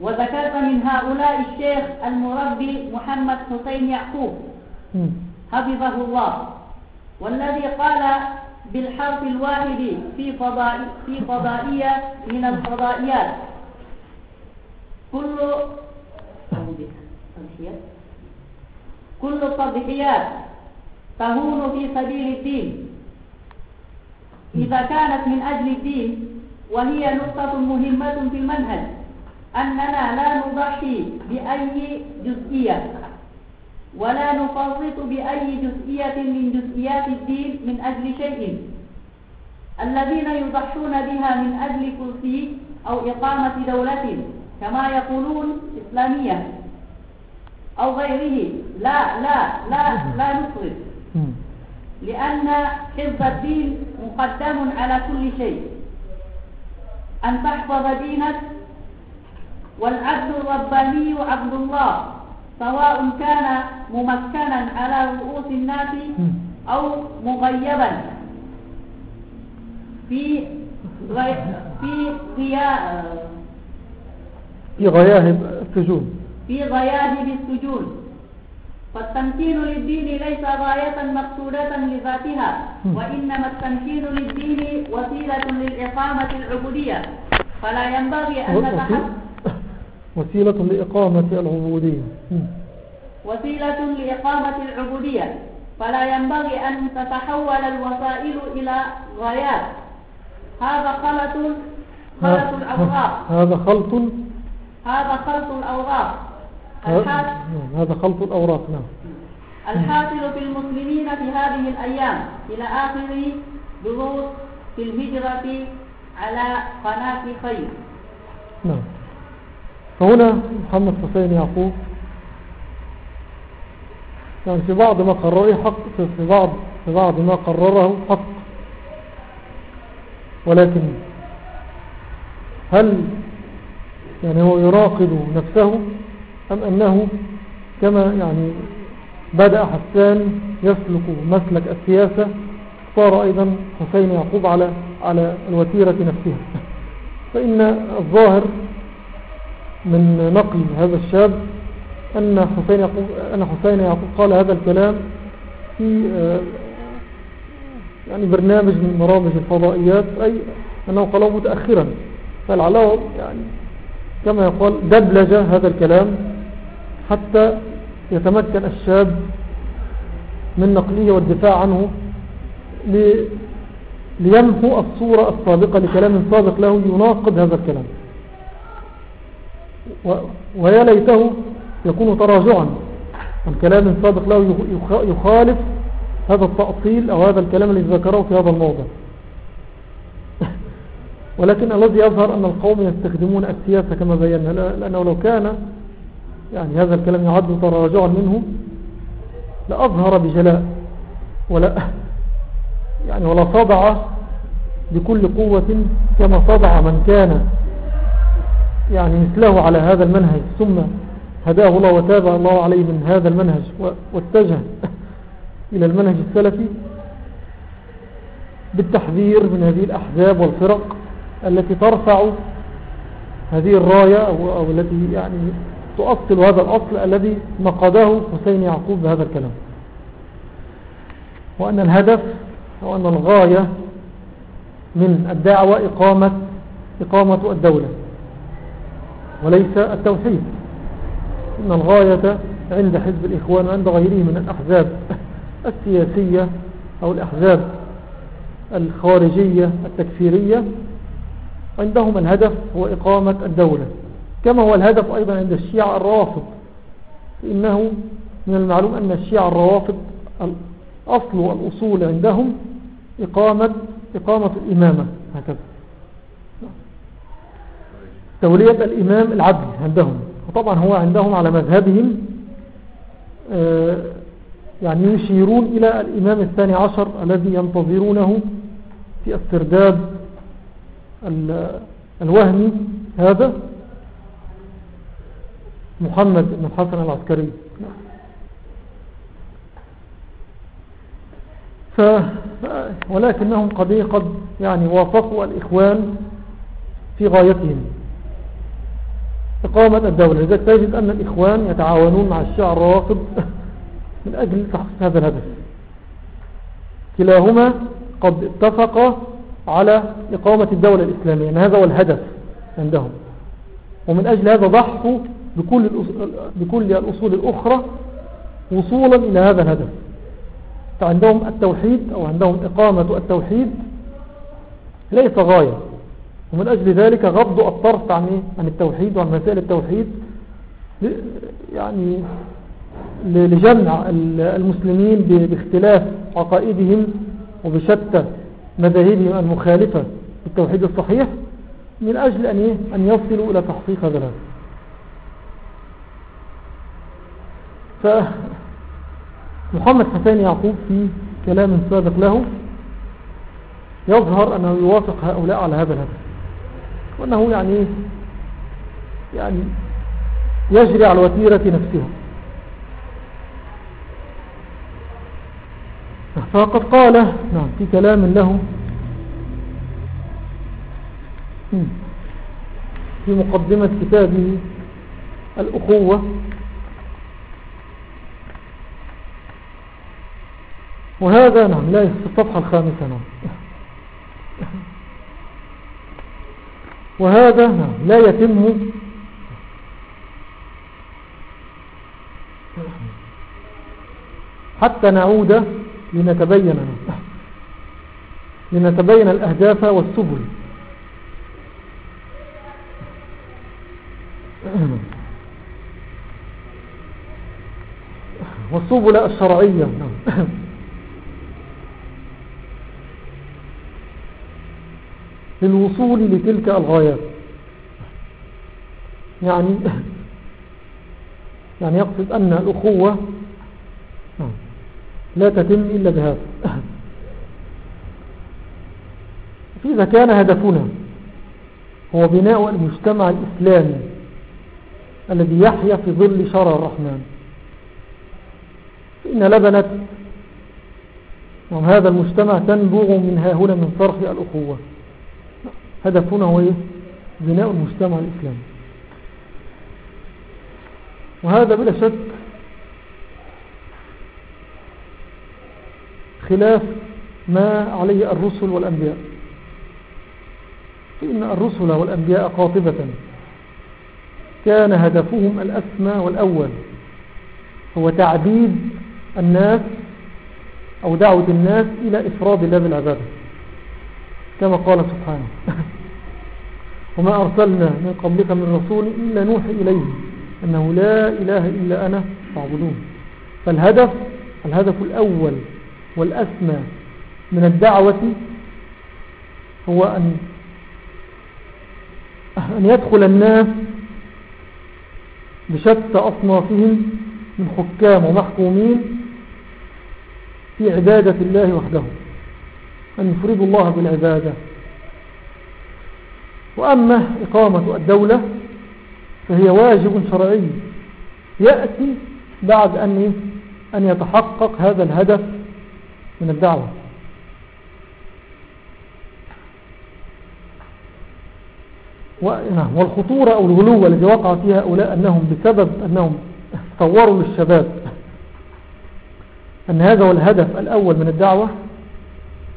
وذكرت من هؤلاء الشيخ المربي محمد حسين يعقوب. حفظه الله. والذي قال بالحرف الواحد في في فضائية من الفضائيات. كل كل التضحيات تهون في سبيل الدين. إذا كانت من أجل الدين وهي نقطة مهمة في المنهج أننا لا نضحي بأي جزئية ولا نفرط بأي جزئية من جزئيات الدين من أجل شيء. الذين يضحون بها من أجل كرسي أو إقامة دولة كما يقولون إسلامية أو غيره. لا لا لا لا نفرط لأن حفظ الدين مقدم على كل شيء. أن تحفظ دينك والعبد الرباني عبد الله سواء كان ممكنا على رؤوس الناس أو مغيبا. في في في غياهب السجون. في غياهب السجون. فالتمكين للدين ليس غاية مقصودة لذاتها وإنما التمكين للدين وسيلة للإقامة العبودية. فلا ينبغي أن نتحدث وسيلة لإقامة العبودية. وسيلة لإقامة العبودية. فلا ينبغي أن تتحول الوسائل إلى غايات. هذا خلط خلط الأوراق. هذا خلط هذا خلط الأوراق. هذا خلط الأوراق نعم. الحاصل في المسلمين في هذه الأيام إلى آخر دروس في الهجرة على قناة خير. نعم. فهنا محمد حسين يعقوب يعني في بعض ما قرره حق في بعض في بعض ما قرره حق. ولكن هل يعني هو يراقب نفسه؟ أم أنه كما يعني بدأ حسان يسلك مسلك السياسة صار أيضا حسين يعقوب على على الوتيرة نفسها. فإن الظاهر من نقل هذا الشاب أن حسين يعقوب, أن حسين يعقوب قال هذا الكلام في يعني برنامج من برامج الفضائيات أي أنه قاله متأخرا. فلعله يعني كما يقال دبلج هذا الكلام حتى يتمكن الشاب من نقله والدفاع عنه ليمحو الصورة السابقة لكلام سابق له يناقض هذا الكلام. ويا ليته يكون تراجعا عن كلام سابق له يخالف هذا التأصيل أو هذا الكلام الذي ذكره في هذا الموضع. ولكن الذي يظهر أن القوم يستخدمون السياسة كما بينا لأنه لو كان يعني هذا الكلام يعد تراجعا منه لأظهر بجلاء ولا يعني ولا صدع بكل قوة كما صدع من كان يعني مثله على هذا المنهج ثم هداه الله وتابع الله عليه من هذا المنهج واتجه إلى المنهج السلفي بالتحذير من هذه الأحزاب والفرق التي ترفع هذه الراية أو, أو التي يعني تؤصل هذا الأصل الذي نقضه حسين يعقوب بهذا الكلام. وأن الهدف أو أن الغاية من الدعوة إقامة, إقامة الدولة وليس التوحيد. إن الغاية عند حزب الإخوان وعند غيره من الأحزاب السياسية أو الأحزاب الخارجية التكفيرية عندهم الهدف هو إقامة الدولة. كما هو الهدف أيضا عند الشيعة الروافض فإنه من المعلوم أن الشيعة الروافض الأصل والأصول عندهم إقامة, إقامة الإمامة هكذا. تولية الإمام العدل عندهم. وطبعا هو عندهم على مذهبهم آه، يعني يشيرون إلى الإمام الثاني عشر الذي ينتظرونه في السرداب الوهمي هذا. محمد بن الحسن العسكري. ف... ولكنهم قد قد يعني وافقوا الإخوان في غايتهم. إقامة الدولة. لذلك تجد أن الإخوان يتعاونون مع الشيعة الروافض من أجل تحقيق هذا الهدف. كلاهما قد اتفق على إقامة الدولة الإسلامية. يعني هذا هو الهدف عندهم. ومن أجل هذا ضحوا بكل, بكل الأصول الأخرى وصولا إلى هذا الهدف. فعندهم التوحيد أو عندهم إقامة التوحيد ليس غاية. ومن أجل ذلك غضوا الطرف عن, عن التوحيد وعن مسائل التوحيد يعني لجمع المسلمين باختلاف عقائدهم وبشتى مذاهبهم المخالفة بالتوحيد الصحيح من أجل أن, إيه؟ يصلوا إلى تحقيق هذا الهدف. فمحمد حسين يعقوب في كلام سابق له يظهر أنه يوافق هؤلاء على هذا الهدف وأنه يعني يعني يجري على الوتيرة نفسها فقد قال نعم في كلام له. في مقدمة كتابه الأخوة. وهذا نعم لا في الصفحة الخامسة نعم. وهذا نعم لا يتم. حتى نعود لنتبين لنتبين الأهداف والسبل. والسبل الشرعية للوصول لتلك الغايات يعني يعني يقصد أن الأخوة لا تتم إلا بهذا. فإذا كان هدفنا هو بناء المجتمع الإسلامي الذي يحيا في ظل شرع الرحمن. فإن لبنت هذا المجتمع تنبغ من هنا من صرف الأخوة. هدفنا هو إيه؟ بناء المجتمع الإسلامي. وهذا بلا شك خلاف ما عليه الرسل والأنبياء. فإن الرسل والأنبياء قاطبة. كان هدفهم الأسمى والأول. هو تعبيد الناس أو دعوة الناس إلى إفراد الله بالعبادة كما قال سبحانه. وما أرسلنا من قبلك من رسول إلا نوحي إليه أنه لا إله إلا أنا فاعبدون. فالهدف الهدف الأول والأسمى من الدعوة هو أن أن يدخل الناس بشتى أصنافهم من حكام ومحكومين في عبادة الله وحده. أن يفرضوا الله بالعبادة. وأما إقامة الدولة فهي واجب شرعي. يأتي بعد أن أن يتحقق هذا الهدف من الدعوة. نعم، والخطورة أو الغلو الذي وقع فيها هؤلاء أنهم بسبب أنهم صوروا للشباب أن هذا هو الهدف الأول من الدعوة.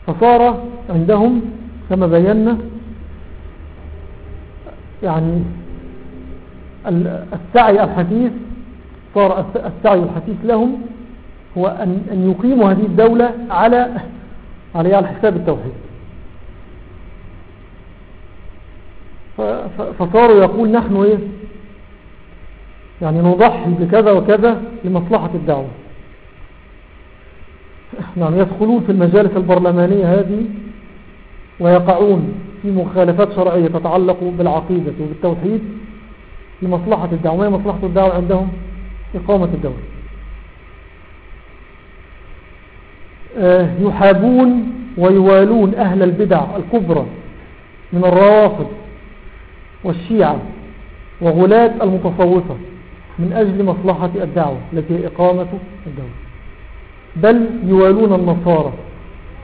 فصار عندهم كما بينا يعني السعي الحثيث صار السعي الحثيث لهم هو أن يقيموا هذه الدولة على على حساب التوحيد. فصاروا يقول نحن إيه؟ يعني نضحي بكذا وكذا لمصلحة الدعوة. يعني يدخلون في المجالس البرلمانية هذه ويقعون في مخالفات شرعية تتعلق بالعقيدة وبالتوحيد لمصلحة الدعوة. ما مصلحة الدعوة عندهم؟ إقامة الدولة. آه، يحابون ويوالون أهل البدع الكبرى من الروافض والشيعة وغلاة المتصوفة من أجل مصلحة الدعوة التي هي إقامة الدولة. بل يوالون النصارى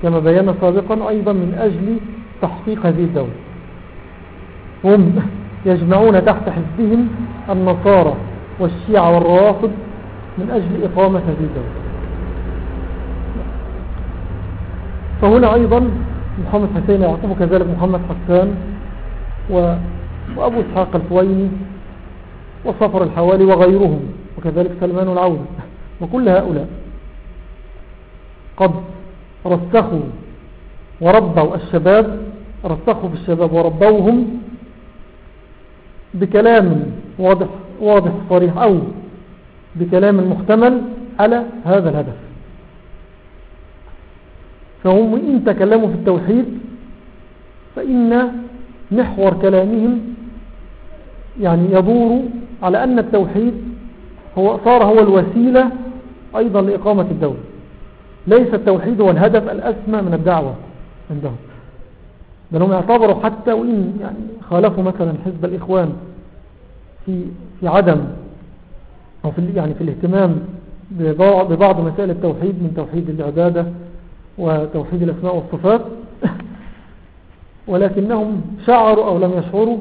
كما بينا سابقا أيضا من أجل تحقيق هذه الدولة هم يجمعون تحت حزبهم النصارى والشيعة والروافض من أجل إقامة هذه الدولة فهنا أيضا محمد حسين يعقوب كذلك محمد حسان. وأبو إسحاق الفويني وصفر الحوالي وغيرهم وكذلك سلمان العون وكل هؤلاء قد رسخوا وربوا الشباب رسخوا في الشباب وربوهم بكلام واضح, واضح صريح أو بكلام محتمل على هذا الهدف. فهم إن تكلموا في التوحيد فإن محور كلامهم يعني يدور على أن التوحيد هو صار هو الوسيلة أيضا لإقامة الدولة. ليس التوحيد هو الهدف الأسمى من الدعوة عندهم. بل هم يعتبروا حتى وإن يعني خالفوا مثلا حزب الإخوان في, في عدم أو في, يعني في الاهتمام ببعض مسائل التوحيد من توحيد العبادة وتوحيد الأسماء والصفات. ولكنهم شعروا أو لم يشعروا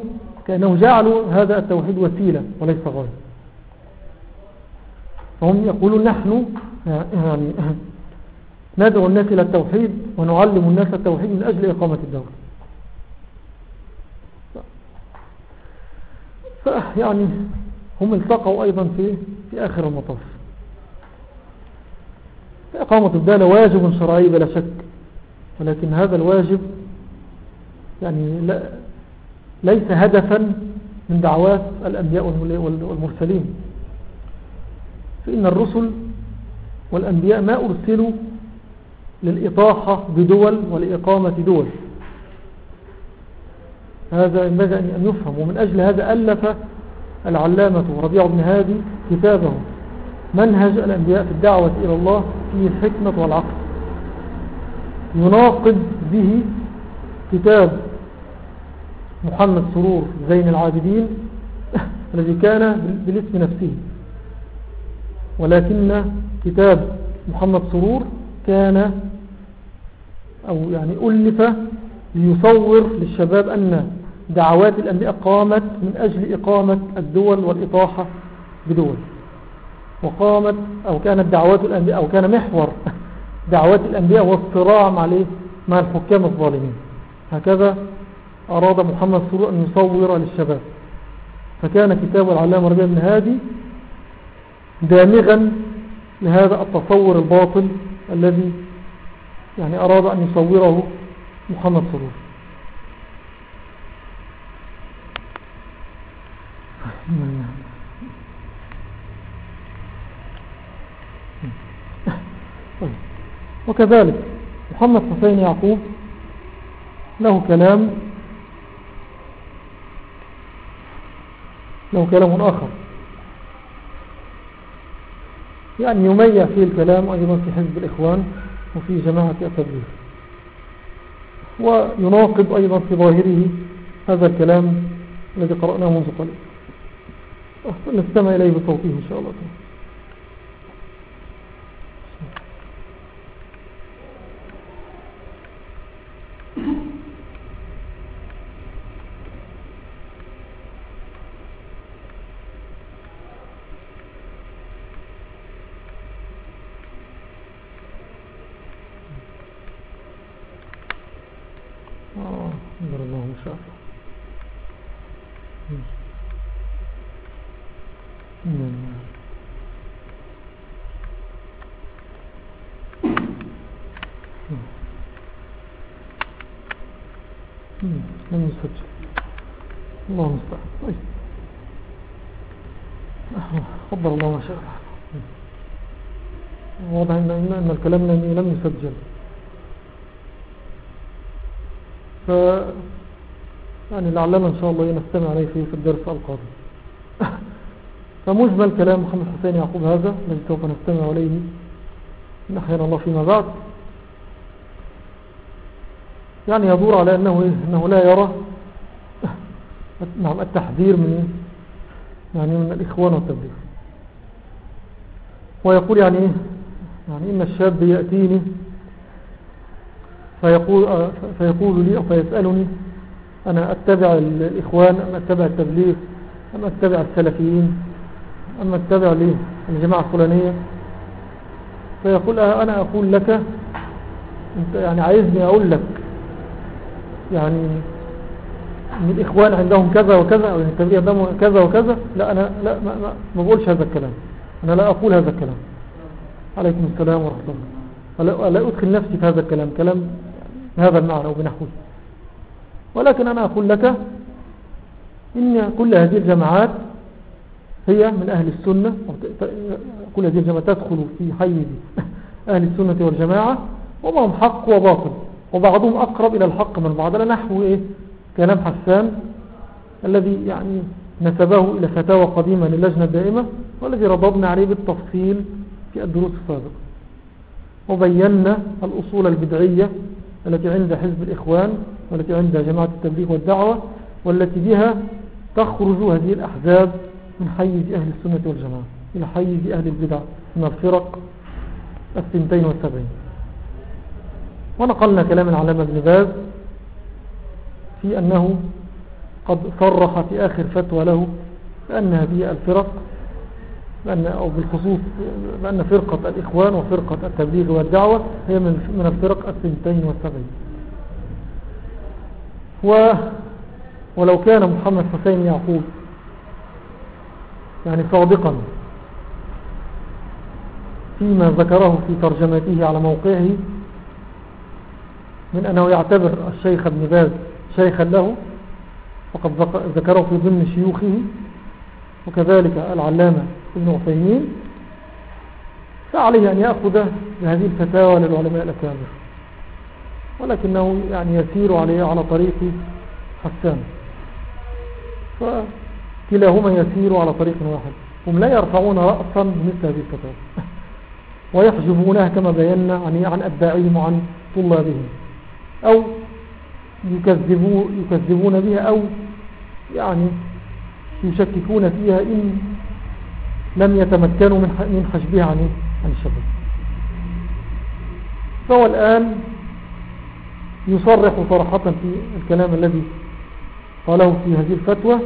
كأنهم جعلوا هذا التوحيد وسيلة وليس غاية. فهم يقولون نحن يعني ندعو الناس إلى التوحيد ونعلم الناس التوحيد من أجل إقامة الدولة. يعني هم التقوا أيضا في, في آخر المطاف. إقامة الدولة واجب شرعي بلا شك ولكن هذا الواجب يعني لا ليس هدفا من دعوات الأنبياء والمرسلين. فإن الرسل والأنبياء ما أرسلوا للإطاحة بدول ولإقامة دول. هذا ينبغي أن يفهم ومن أجل هذا ألف العلامة ربيع بن هادي كتابه منهج الأنبياء في الدعوة إلى الله فيه الحكمة والعقل. يناقض به كتاب محمد سرور زين العابدين الذي كان بالاسم نفسه ولكن كتاب محمد سرور كان أو يعني ألف ليصور للشباب أن دعوات الأنبياء قامت من أجل إقامة الدول والإطاحة بدول. وقامت أو كانت دعوات الأنبياء أو كان محور دعوات الأنبياء والصراع مع, مع الحكام الظالمين. هكذا أراد محمد سرور أن يصور للشباب. فكان كتاب العلامة ربيع بن هادي دامغا لهذا التصور الباطل الذي يعني أراد أن يصوره محمد سرور وكذلك محمد حسين يعقوب له كلام له كلام آخر. يعني يميع فيه الكلام أيضا في حزب الإخوان وفي جماعة التبليغ. ويناقض أيضا في ظاهره هذا الكلام الذي قرأناه منذ قليل. نستمع إليه بصوته إن شاء الله. تعالى ما شاء الله مم. مم. لم يسجل الله المستعان طيب قدر الله ما شاء الله واضح ان, إن, إن الكلام لم يسجل ف يعني لعلنا إن شاء الله نستمع عليه في الدرس القادم فمجمل كلام محمد حسين يعقوب هذا الذي سوف نستمع عليه إن أحيانا الله فيما بعد يعني يدور على أنه, إيه؟ أنه لا يرى نعم التحذير من إيه؟ يعني من الإخوان والتبليغ ويقول يعني إيه؟ يعني إن الشاب يأتيني فيقول, فيقول لي أو فيسألني أنا أتبع الإخوان أم أتبع التبليغ أم أتبع السلفيين أم أتبع للجماعة الفلانية؟ فيقول أنا أقول لك أنت يعني عايزني أقول لك يعني إن الإخوان عندهم كذا وكذا أو التبليغ عندهم كذا وكذا لا أنا لا ما, ما, ما بقولش هذا الكلام. أنا لا أقول هذا الكلام. عليكم السلام ورحمة الله. ولا أدخل نفسي في هذا الكلام كلام بهذا المعنى أو بنحوه ولكن أنا أقول لك إن كل هذه الجماعات هي من أهل السنة كل هذه الجماعات تدخل في حيز أهل السنة والجماعة ومعهم حق وباطل وبعضهم أقرب إلى الحق من بعض نحو إيه؟ كلام حسان الذي يعني نسبه إلى فتاوى قديمة للجنة الدائمة والذي رضبنا عليه بالتفصيل في الدروس السابقة. وبينا الأصول البدعية التي عند حزب الإخوان والتي عند جماعة التبليغ والدعوة والتي بها تخرج هذه الأحزاب من حيز أهل السنة والجماعة إلى حيز أهل البدع من الفرق الثنتين والسبعين. ونقلنا كلام العلامة ابن باز في أنه قد صرح في آخر فتوى له بأن هذه الفرق بأن أو بالخصوص بأن فرقة الإخوان وفرقة التبليغ والدعوة هي من الفرق الثنتين والسبعين. و ولو كان محمد حسين يعقوب يعني صادقا فيما ذكره في ترجمته على موقعه من أنه يعتبر الشيخ ابن باز شيخا له وقد ذكره في ضمن شيوخه وكذلك العلامة ابن عثيمين فعليه أن يأخذ بهذه الفتاوى للعلماء الأكابر ولكنه يعني يسير عليه على طريق حسان. فكلاهما يسير على طريق واحد هم لا يرفعون رأسا بمثل هذه الفتاوى ويحجبونها كما بينا عن أتباعهم وعن طلابهم أو يكذبو يكذبون بها أو يعني يشككون فيها إن لم يتمكنوا من حجبها عن عن الشباب فهو الآن يصرح صراحة في الكلام الذي قاله في هذه الفتوى.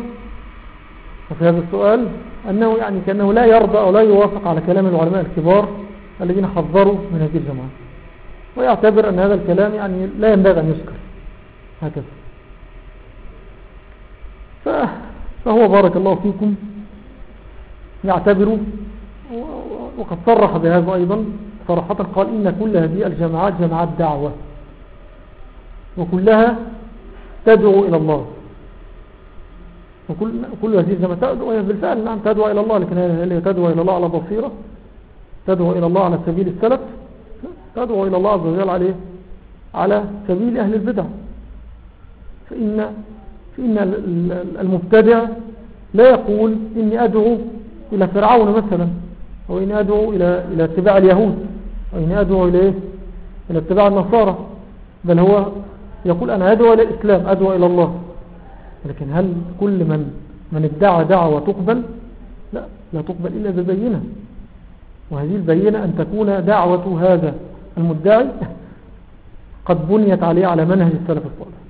وفي هذا السؤال أنه يعني كأنه لا يرضى أو لا يوافق على كلام العلماء الكبار الذين حذروا من هذه الجماعة. ويعتبر أن هذا الكلام يعني لا ينبغي أن يذكر. هكذا. فهو بارك الله فيكم. يعتبر وقد صرح بهذا أيضا صراحة قال إن كل هذه الجماعات جماعات دعوة وكلها تدعو إلى الله وكل كل هذه الجماعات تدعو بالفعل نعم تدعو إلى الله لكن هي تدعو إلى الله على بصيرة؟ تدعو إلى الله على سبيل السلف؟ تدعو إلى الله عز وجل عليه على سبيل أهل البدع. فإن, فإن المبتدع لا يقول إني أدعو إلى فرعون مثلا أو إني أدعو إلى, إلى اتباع اليهود أو إني أدعو إلى, إيه؟ إلى اتباع النصارى. بل هو يقول أنا أدعو إلى الإسلام أدعو إلى الله. لكن هل كل من من ادعى دعوة تقبل؟ لا لا تقبل إلا ببينة. وهذه البينة أن تكون دعوة هذا المدعي قد بنيت عليه على منهج السلف الصالح.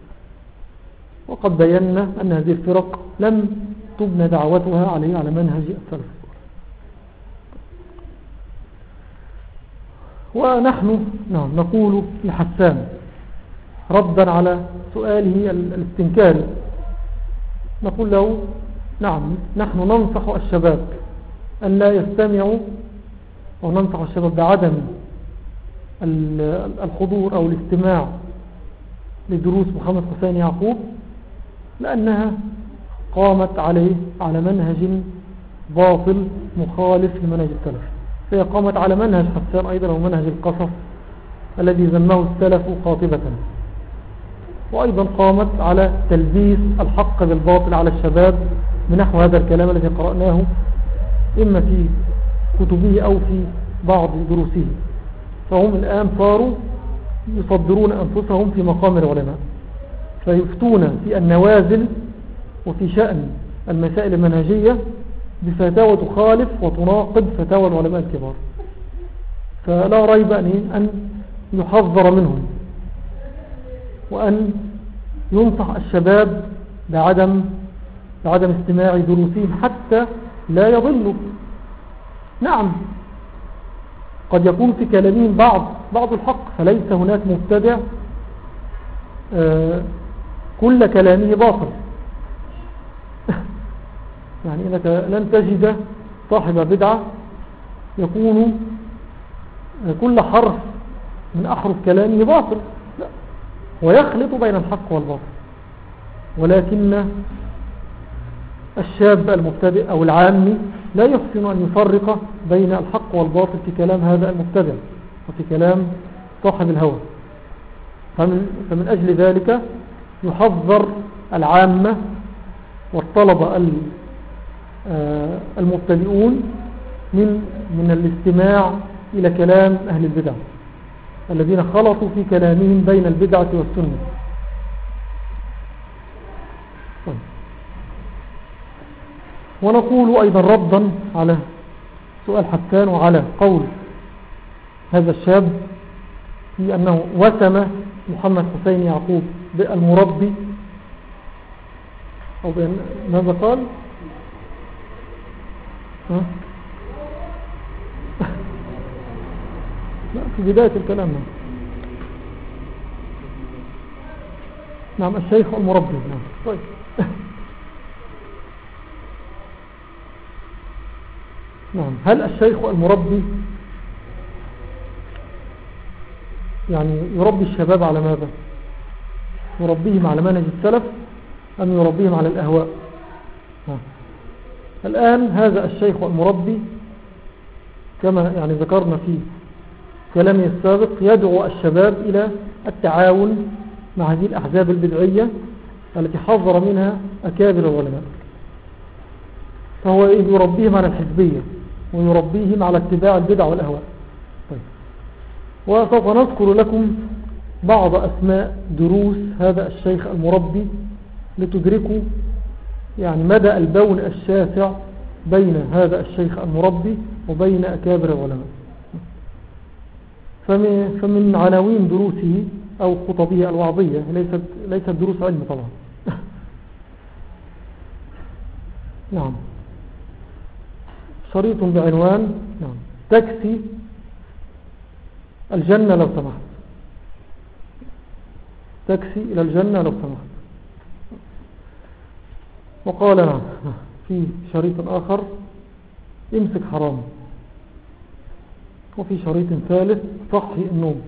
وقد بينا أن هذه الفرق لم تبنى دعوتها عليه على منهج السلف ونحن نعم نقول لحسان ردا على سؤاله الاستنكاري. نقول له نعم نحن ننصح الشباب أن لا يستمعوا وننصح الشباب بعدم الحضور أو الاستماع لدروس محمد حسين يعقوب لأنها قامت عليه على منهج باطل مخالف لمنهج السلف. فهي قامت على منهج حسان أيضا ومنهج القصص الذي ذمه السلف قاطبة. وأيضا قامت على تلبيس الحق بالباطل على الشباب بنحو هذا الكلام الذي قرأناه إما في كتبه أو في بعض دروسه. فهم الآن صاروا يصدرون أنفسهم في مقام العلماء. فيفتون في النوازل وفي شأن المسائل المنهجية بفتاوى تخالف وتناقض فتاوى العلماء الكبار. فلا ريب أن يحذر منهم وأن ينصح الشباب بعدم بعدم استماع دروسهم حتى لا يضلوا. نعم قد يكون في كلامهم بعض بعض الحق فليس هناك مبتدع آه، كل كلامه باطل. يعني إنك لن تجد صاحب بدعة يكون كل حرف من أحرف كلامه باطل. لا. ويخلط بين الحق والباطل. ولكن الشاب المبتدئ أو العامي لا يحسن أن يفرق بين الحق والباطل في كلام هذا المبتدئ وفي كلام صاحب الهوى. فمن, فمن أجل ذلك يحذر العامة والطلبة المبتدئون من من الاستماع إلى كلام أهل البدع الذين خلطوا في كلامهم بين البدعة والسنة طيب. ونقول أيضا ردا على سؤال حسان وعلى قول هذا الشاب في أنه وسم محمد حسين يعقوب بالمربي أو بأن ماذا قال؟ لا في بداية الكلام. نعم نعم الشيخ المربي. نعم. طيب. نعم. هل الشيخ المربي يعني يربي الشباب على ماذا؟ يربيهم على منهج السلف أم يربيهم على الأهواء؟ نعم. الآن هذا الشيخ المربي كما يعني ذكرنا في كلامه السابق يدعو الشباب إلى التعاون مع هذه الأحزاب البدعية التي حذر منها أكابر العلماء فهو يربيهم على الحزبية ويربيهم على اتباع البدع والأهواء طيب. وسوف نذكر لكم بعض أسماء دروس هذا الشيخ المربي لتدركوا يعني مدى البون الشاسع بين هذا الشيخ المربي وبين أكابر العلماء. فمن, فمن عناوين دروسه أو خطبه الوعظية ليست, ليست دروس علم طبعا. نعم. شريط بعنوان نعم. تكسي الجنة لو سمحت. تكسي إلى الجنة لو سمحت. وقال في شريط آخر امسك حرام. وفي شريط ثالث صحي النوم.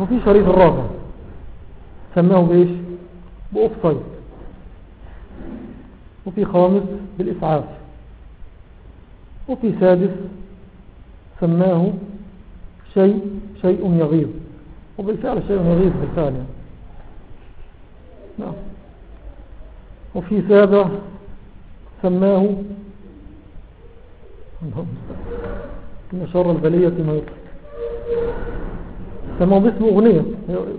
وفي شريط الرابع سماه بإيش؟ بأوفسايد وفي خامس بالإسعاف. وفي سادس سماه شيء شيء يغيظ. وبالفعل شيء يغيظ بالفعل يعني. نعم. وفي سابع سماه إن شر البلية ما يطلق. سماه باسم أغنية.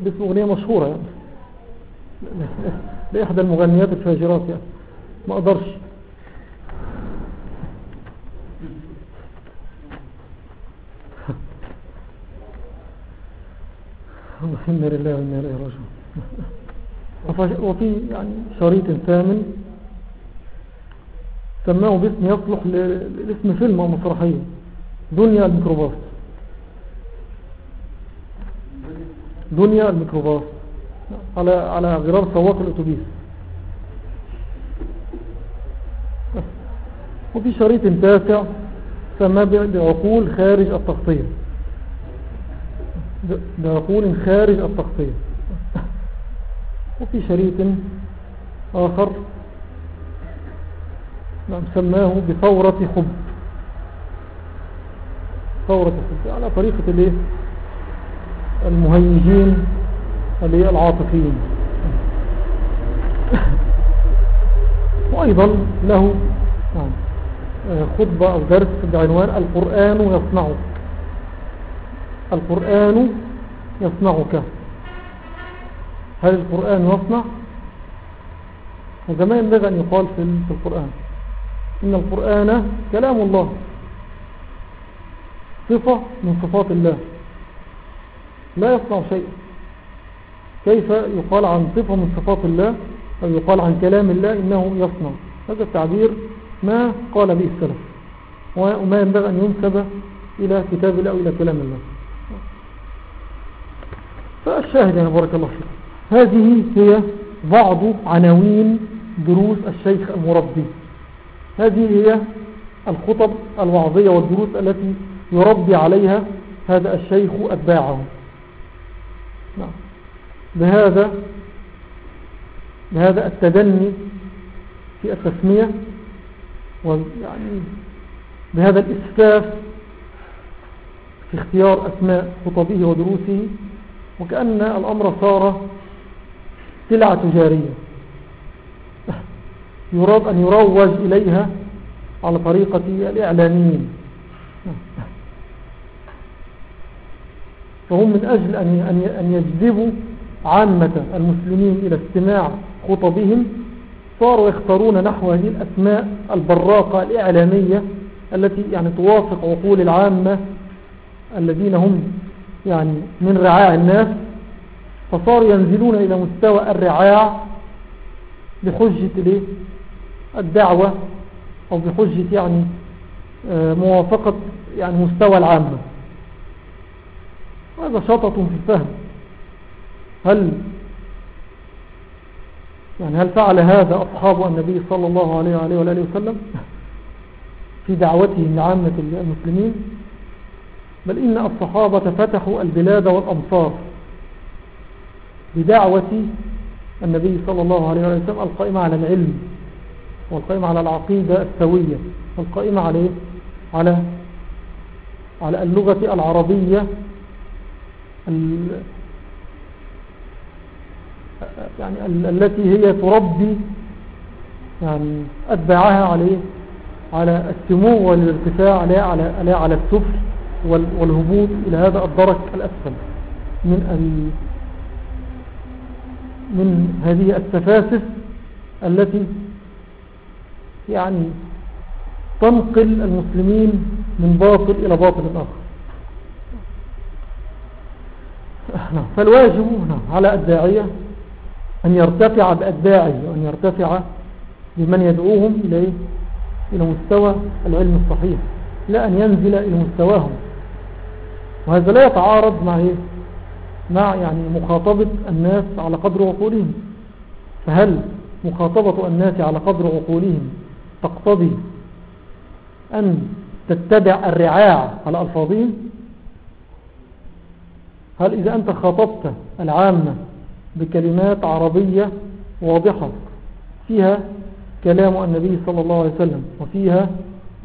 باسم أغنية مشهورة يعني. لإحدى المغنيات الفاجرات يعني. ما أقدرش. إنا لله وإنا إليه راجعون. وفي يعني شريط ثامن سماه باسم يصلح لاسم فيلم أو مسرحية. دنيا الميكروباص. دنيا الميكروباص. على على غرار سواق الأتوبيس. وفي شريط تاسع سماه بعقول خارج التغطية. بعقول خارج التغطية. وفي شريط آخر نعم سماه بثورة حب. ثورة حب على طريقة المهيجين العاطفيين. وأيضا له نعم خطبة أو درس بعنوان القرآن يصنعك. القرآن يصنعك. هل القرآن يصنع هذا ما ينبغي أن يقال في القرآن. إن القرآن كلام الله. صفة من صفات الله. لا يصنع شيء. كيف يقال عن صفة من صفات الله أو يقال عن كلام الله إنه يصنع؟ هذا التعبير ما قال به السلف. وما ينبغي أن ينسب إلى كتاب الله أو إلى كلام الله. فالشاهد يعني بارك الله فيك. هذه هي بعض عناوين دروس الشيخ المربي. هذه هي الخطب الوعظية والدروس التي يربي عليها هذا الشيخ أتباعه. نعم. بهذا بهذا التدني في التسمية ويعني بهذا الإسفاف في اختيار أسماء خطبه ودروسه وكأن الأمر صار سلعة تجارية يراد أن يروج إليها على طريقة الإعلاميين. فهم من أجل أن يجذبوا عامة المسلمين إلى استماع خطبهم صاروا يختارون نحو هذه الأسماء البراقة الإعلامية التي يعني توافق عقول العامة الذين هم يعني من رعاع الناس. فصاروا ينزلون إلى مستوى الرعاع بحجة الدعوة أو بحجة يعني آه، موافقة يعني مستوى العامة. هذا شطط في الفهم. هل يعني هل فعل هذا أصحاب النبي صلى الله عليه وعليه وآله وسلم في دعوتهم لعامة المسلمين؟ بل إن الصحابة فتحوا البلاد والأمصار. بدعوة النبي صلى الله عليه وسلم القائمة على العلم والقائمة على العقيدة السوية والقائمة عليه على على اللغة العربية يعني التي هي تربي يعني أتباعها عليه على السمو والارتفاع لا على, لا على السفل والهبوط إلى هذا الدرك الأسفل من من هذه التفاسف التي يعني تنقل المسلمين من باطل إلى باطل آخر نعم. فالواجب نعم، على الداعية أن يرتفع بأتباعه وأن يرتفع بمن يدعوهم إلى؟ إلى مستوى العلم الصحيح لا أن ينزل إلى مستواهم وهذا لا يتعارض مع إيه؟ مع يعني مخاطبة الناس على قدر عقولهم. فهل مخاطبة الناس على قدر عقولهم تقتضي أن تتبع الرعاع على ألفاظهم؟ هل إذا أنت خاطبت العامة بكلمات عربية واضحة فيها كلام النبي صلى الله عليه وسلم وفيها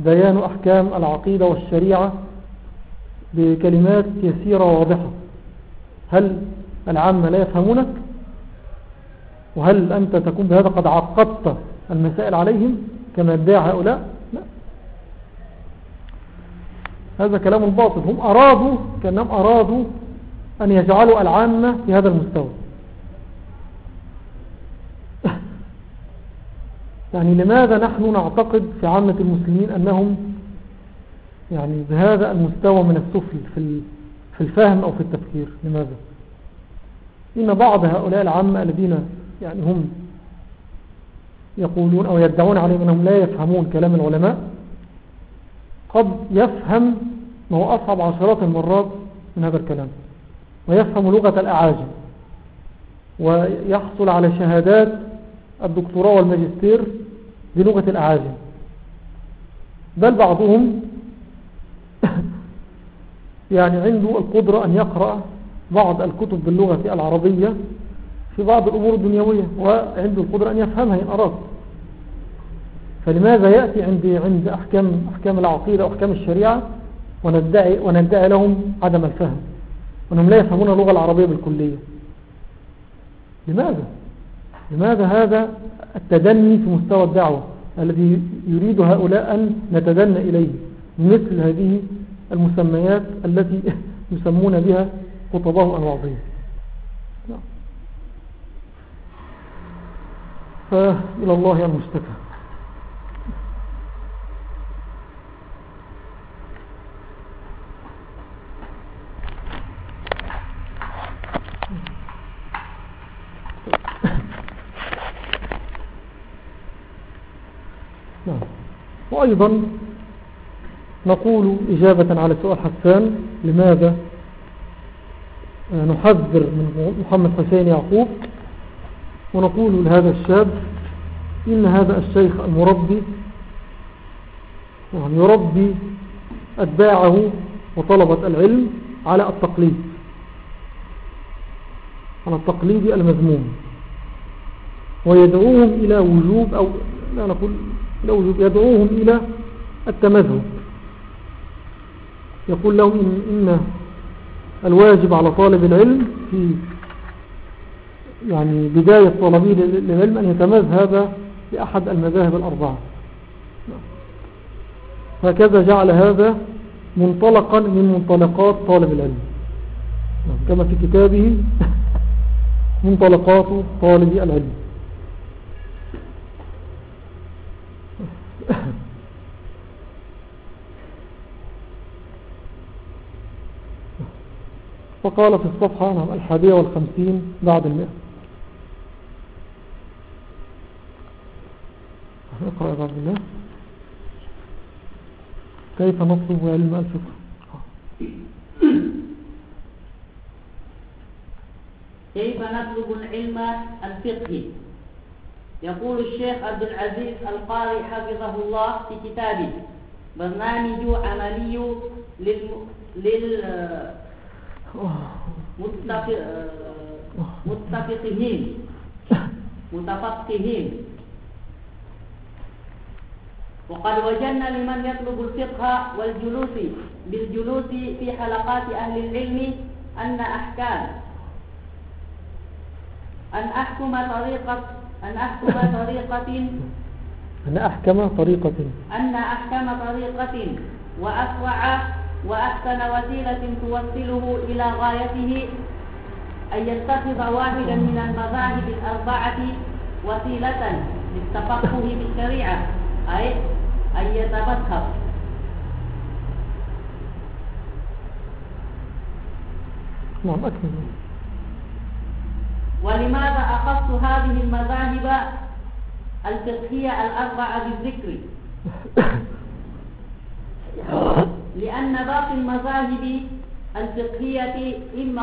بيان أحكام العقيدة والشريعة بكلمات يسيرة واضحة هل العامة لا يفهمونك؟ وهل أنت تكون بهذا قد عقدت المسائل عليهم كما ادعى هؤلاء؟ لا. هذا كلام الباطل. هم أرادوا كأنهم أرادوا أن يجعلوا العامة في هذا المستوى. يعني لماذا نحن نعتقد في عامة المسلمين أنهم يعني بهذا المستوى من السفل في الفهم أو في التفكير. لماذا؟ إن بعض هؤلاء العامة الذين يعني هم يقولون أو يدعون عليهم أنهم لا يفهمون كلام العلماء قد يفهم ما هو أصعب عشرات المرات من هذا الكلام ويفهم لغة الأعاجم ويحصل على شهادات الدكتوراه والماجستير بلغة الأعاجم. بل بعضهم يعني عنده القدرة أن يقرأ بعض الكتب باللغة العربية في بعض الأمور الدنيوية وعنده القدرة أن يفهمها إن أراد فلماذا يأتي عند عند أحكام, أحكام العقيدة وأحكام الشريعة وندعي, وندعي لهم عدم الفهم؟ وأنهم لا يفهمون اللغة العربية بالكلية. لماذا؟ لماذا هذا التدني في مستوى الدعوة الذي يريد هؤلاء أن نتدنى إليه مثل هذه المسميات التي يسمون بها خطباه أنواعهم فإلى الله المشتكى نعم. وأيضا نقول إجابة على سؤال حسان لماذا؟ نحذر من محمد حسين يعقوب ونقول لهذا الشاب إن هذا الشيخ المربي يعني يربي أتباعه وطلبة العلم على التقليد على التقليد المذموم ويدعوهم إلى وجوب أو لا نقول إلى وجوب يدعوهم إلى التمذهب. يقول لهم إن, إن الواجب على طالب العلم في يعني بداية طلبه للعلم أن يتمذهب لأحد المذاهب الأربعة. هكذا جعل هذا منطلقا من منطلقات طالب العلم. كما في كتابه منطلقات طالب العلم. فقال في الصفحة نعم الحادية والخمسين بعد المئة. اقرأ رب الله. كيف نطلب علم الفقه؟ كيف نطلب العلم الفقهي يقول الشيخ عبد العزيز القاري حفظه الله في كتابه برنامج عملي لل, لل... متفقهين. متفقهين. وقد وجدنا لمن يطلب الفقه والجلوس بالجلوس في حلقات أهل العلم أن أحكام أن أحكم طريقة أن أحكم طريقة أن أحكم طريقة. أن أحكم طريقة وأسرع وأحسن وسيلة توصله إلى غايته أن يتخذ واحدا من المذاهب الأربعة وسيلة للتفقه بالشريعة أي أن يتفقه. نعم أكمل ولماذا أخصت هذه المذاهب الفقهية الأربعة بالذكر؟ لأن باقي المذاهب الفقهية إما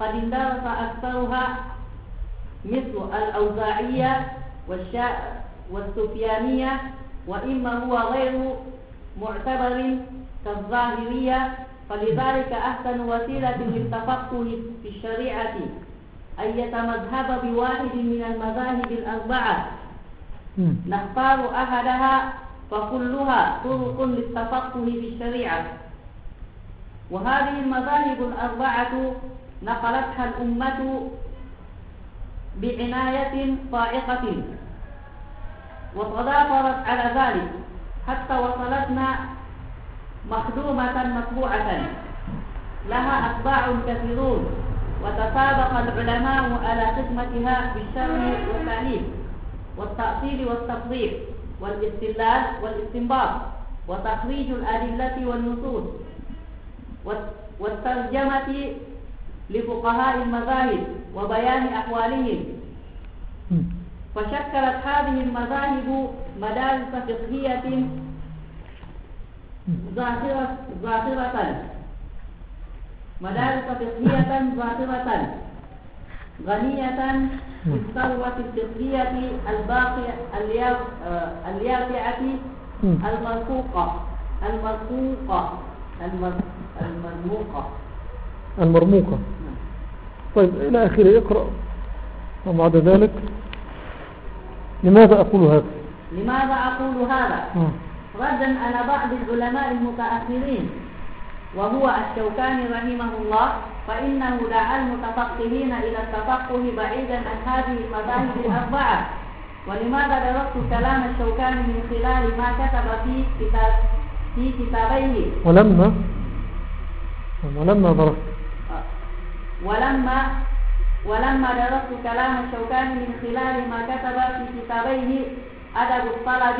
قد اندرس أكثرها مثل الأوزاعية والسفيانية وإما هو غير معتبر كالظاهرية فلذلك أحسن وسيلة للتفقه في الشريعة أن يتمذهب بواحد من المذاهب الأربعة. نختار أحدها فكلها طرق للتفقه في الشريعة. وهذه المذاهب الأربعة نقلتها الأمة بعناية فائقة وتضافرت على ذلك حتى وصلتنا مخدومة مطبوعة. لها أتباع كثيرون وتسابق العلماء على خدمتها بالشرع والتعليم والتأصيل والتفضيل والاستدلال والاستنباط وتخريج الأدلة والنصوص والترجمة لفقهاء المذاهب وبيان أحوالهم. فشكلت هذه المذاهب مدارس فقهية ظاهرة, مدارس فقهية ظاهرة. غنية بالثروة الفقهية الباقية اليا- اليافعة مم. المرفوقة. المرفوقة. المر- المرموقة. المرموقة. طيب إلى آخره اقرأ وبعد ذلك لماذا أقول هذا؟ لماذا أقول هذا؟ آه. ردا على بعض العلماء المتأخرين وهو الشوكاني رحمه الله فإنه دعا المتفقهين إلى التفقه بعيدا عن هذه المذاهب الأربعة. ولماذا درست كلام الشوكاني من خلال ما كتب في كتاب في كتابيه؟ ولما؟ ولما درست؟ ولما ولما درست كلام الشوكاني من خلال ما كتب في كتابيه أدب الطلب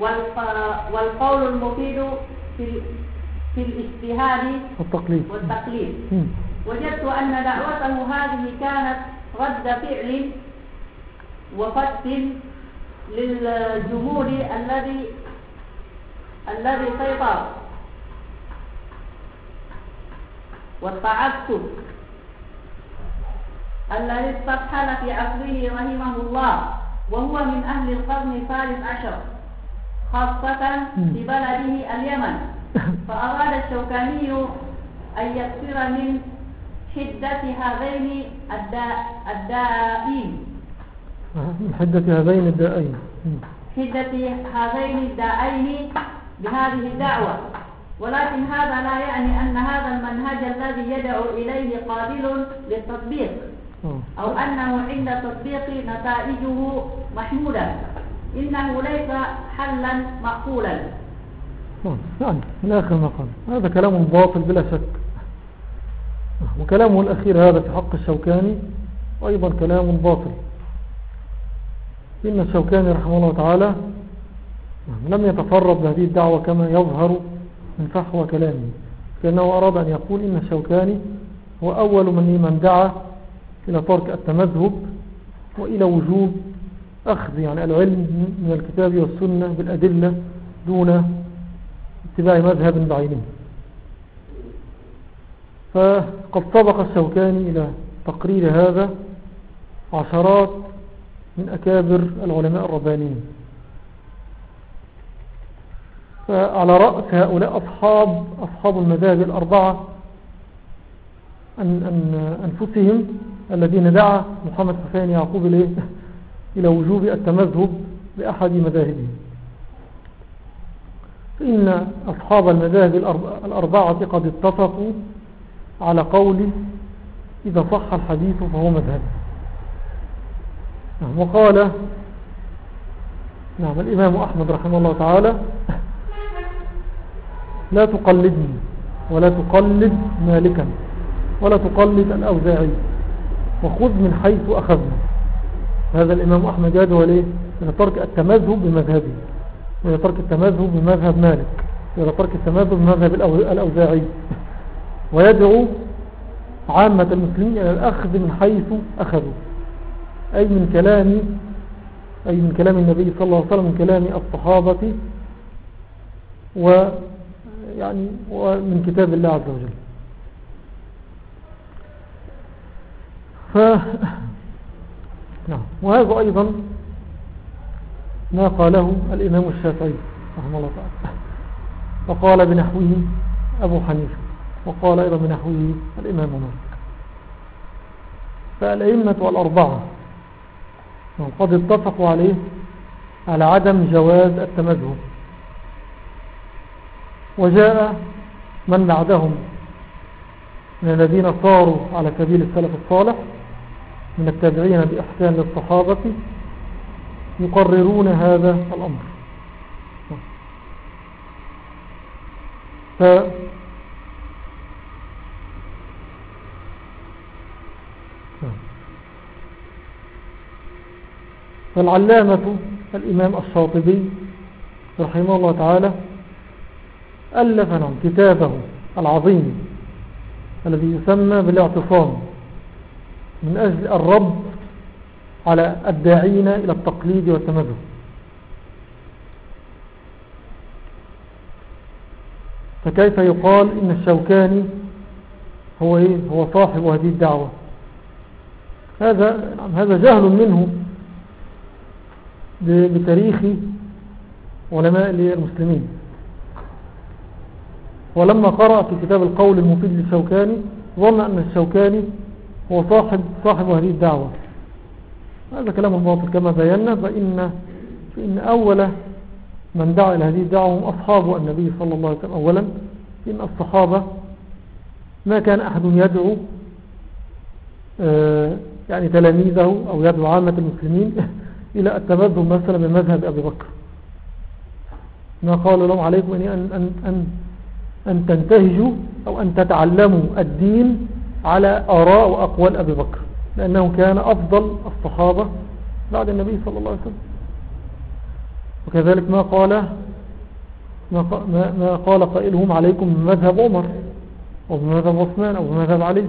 والق- والقول المفيد في في الاجتهاد التقليد والتقليد. مم. وجدت أن دعوته هذه كانت رد فعل وفتح للجمهور الذي الذي سيطر والتعسف الذي استفحل في عصره رحمه الله وهو من أهل القرن الثالث عشر خاصة في بلده اليمن. فأراد الشوكاني أن يكثر من حدة هذين الدا- الدائين من حدة هذين الدائين. حدة هذين الدائين بهذه الدعوة ولكن هذا لا يعني أن هذا المنهج الذي يدعو إليه قابل للتطبيق. أو أنه عند تطبيق نتائجه محمودة إنه ليس حلا مقبولا آه. يعني من آخر ما قال. هذا كلام باطل بلا شك. وكلامه الأخير هذا في حق الشوكاني أيضا كلام باطل. إن الشوكاني رحمه الله تعالى لم يتفرد بهذه الدعوة كما يظهر من فحوى كلامه كأنه أراد أن يقول إن الشوكاني هو أول من من دعا إلى ترك التمذهب وإلى وجوب أخذ يعني العلم من الكتاب والسنة بالأدلة دون اتباع مذهب بعينه. فقد سبق الشوكاني إلى تقرير هذا عشرات من أكابر العلماء الربانيين. فعلى رأس هؤلاء أصحاب, أصحاب المذاهب الأربعة أن أن أنفسهم الذين دعا محمد حسين يعقوب إليه إلى وجوب التمذهب بأحد مذاهبهم. فإن أصحاب المذاهب الأرب- الأربعة قد اتفقوا على قول إذا صح الحديث فهو مذهب. نعم وقال نعم الإمام أحمد رحمه الله تعالى لا تقلدني ولا تقلد مالكا ولا تقلد الأوزاعي وخذ من حيث أخذنا. هذا الإمام أحمد يدعو ليه إلى ترك التمذهب بمذهبه. وإلى ترك التمذهب بمذهب مالك وإلى ترك التمذهب بمذهب الأو- الأوزاعي. ويدعو عامة المسلمين إلى الأخذ من حيث أخذوا أي من كلام أي من كلام النبي صلى الله عليه وسلم من كلام الصحابة و يعني ومن كتاب الله عز وجل. ف نعم. وهذا أيضا ما قاله الإمام الشافعي رحمه الله تعالى. وقال بنحوه أبو حنيفة وقال أيضا بنحوه الإمام مالك. فالأئمة والأربعة قد اتفقوا عليه على عدم جواز التمذهب. وجاء من بعدهم من الذين صاروا على سبيل السلف الصالح من التابعين بإحسان للصحابة يقررون هذا الأمر. ف فالعلامة الإمام الشاطبي رحمه الله تعالى ألف نعم كتابه العظيم الذي يسمى بالاعتصام من أجل الرب على الداعين إلى التقليد والتمذهب. فكيف يقال إن الشوكاني هو إيه؟ هو صاحب هذه الدعوة؟ هذا هذا جهل منه بتاريخ علماء المسلمين ولما قرأ في كتاب القول المفيد للشوكاني ظن أن الشوكاني هو صاحب, صاحب هذه الدعوة. هذا كلام الباطل كما بينا فإن, فإن أول من دعا إلى هذه الدعوة هم أصحاب النبي صلى الله عليه وسلم أولا. إن الصحابة ما كان أحد يدعو آه، يعني تلاميذه أو يدعو عامة المسلمين إلى التمذهب مثلا بمذهب أبي بكر. ما قال لهم عليكم أن, أن, أن, أن تنتهجوا أو أن تتعلموا الدين على آراء وأقوال أبي بكر. لأنه كان أفضل الصحابة بعد النبي صلى الله عليه وسلم. وكذلك ما قال ما قال قائلهم عليكم بمذهب عمر أو بمذهب عثمان أو بمذهب علي.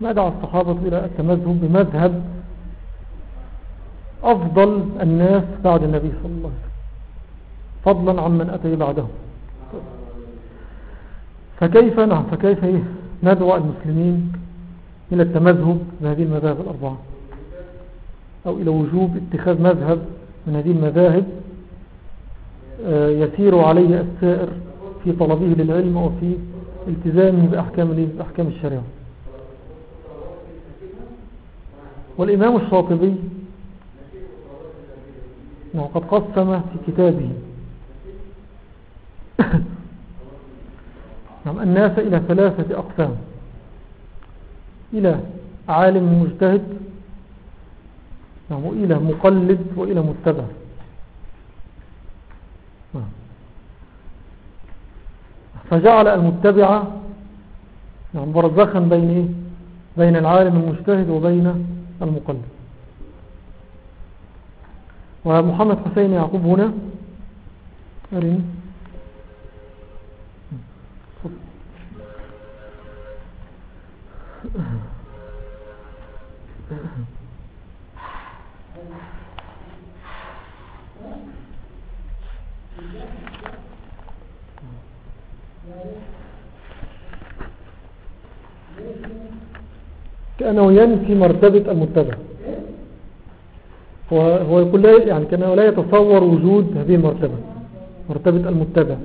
ما دعا الصحابة إلى التمذهب بمذهب أفضل الناس بعد النبي صلى الله عليه وسلم. فضلا عن من أتي بعده فكيف نعم فكيف إيه؟ ندعو المسلمين إلى التمذهب بهذه المذاهب الأربعة أو إلى وجوب اتخاذ مذهب من هذه المذاهب آه، يسير عليه السائر في طلبه للعلم وفي التزامه بأحكام, بأحكام الشريعة. والإمام الشاطبي وقد قسم في كتابه نعم الناس إلى ثلاثة أقسام. إلى عالم مجتهد نعم وإلى مقلد وإلى متبع نعم. فجعل المتبع نعم برزخا بين إيه؟ بين العالم المجتهد وبين المقلد ومحمد حسين يعقوب هنا أرني كأنه ينفي مرتبة المتبع. هو يقول لا يعني كأنه لا يتصور وجود هذه المرتبة مرتبة المتبع.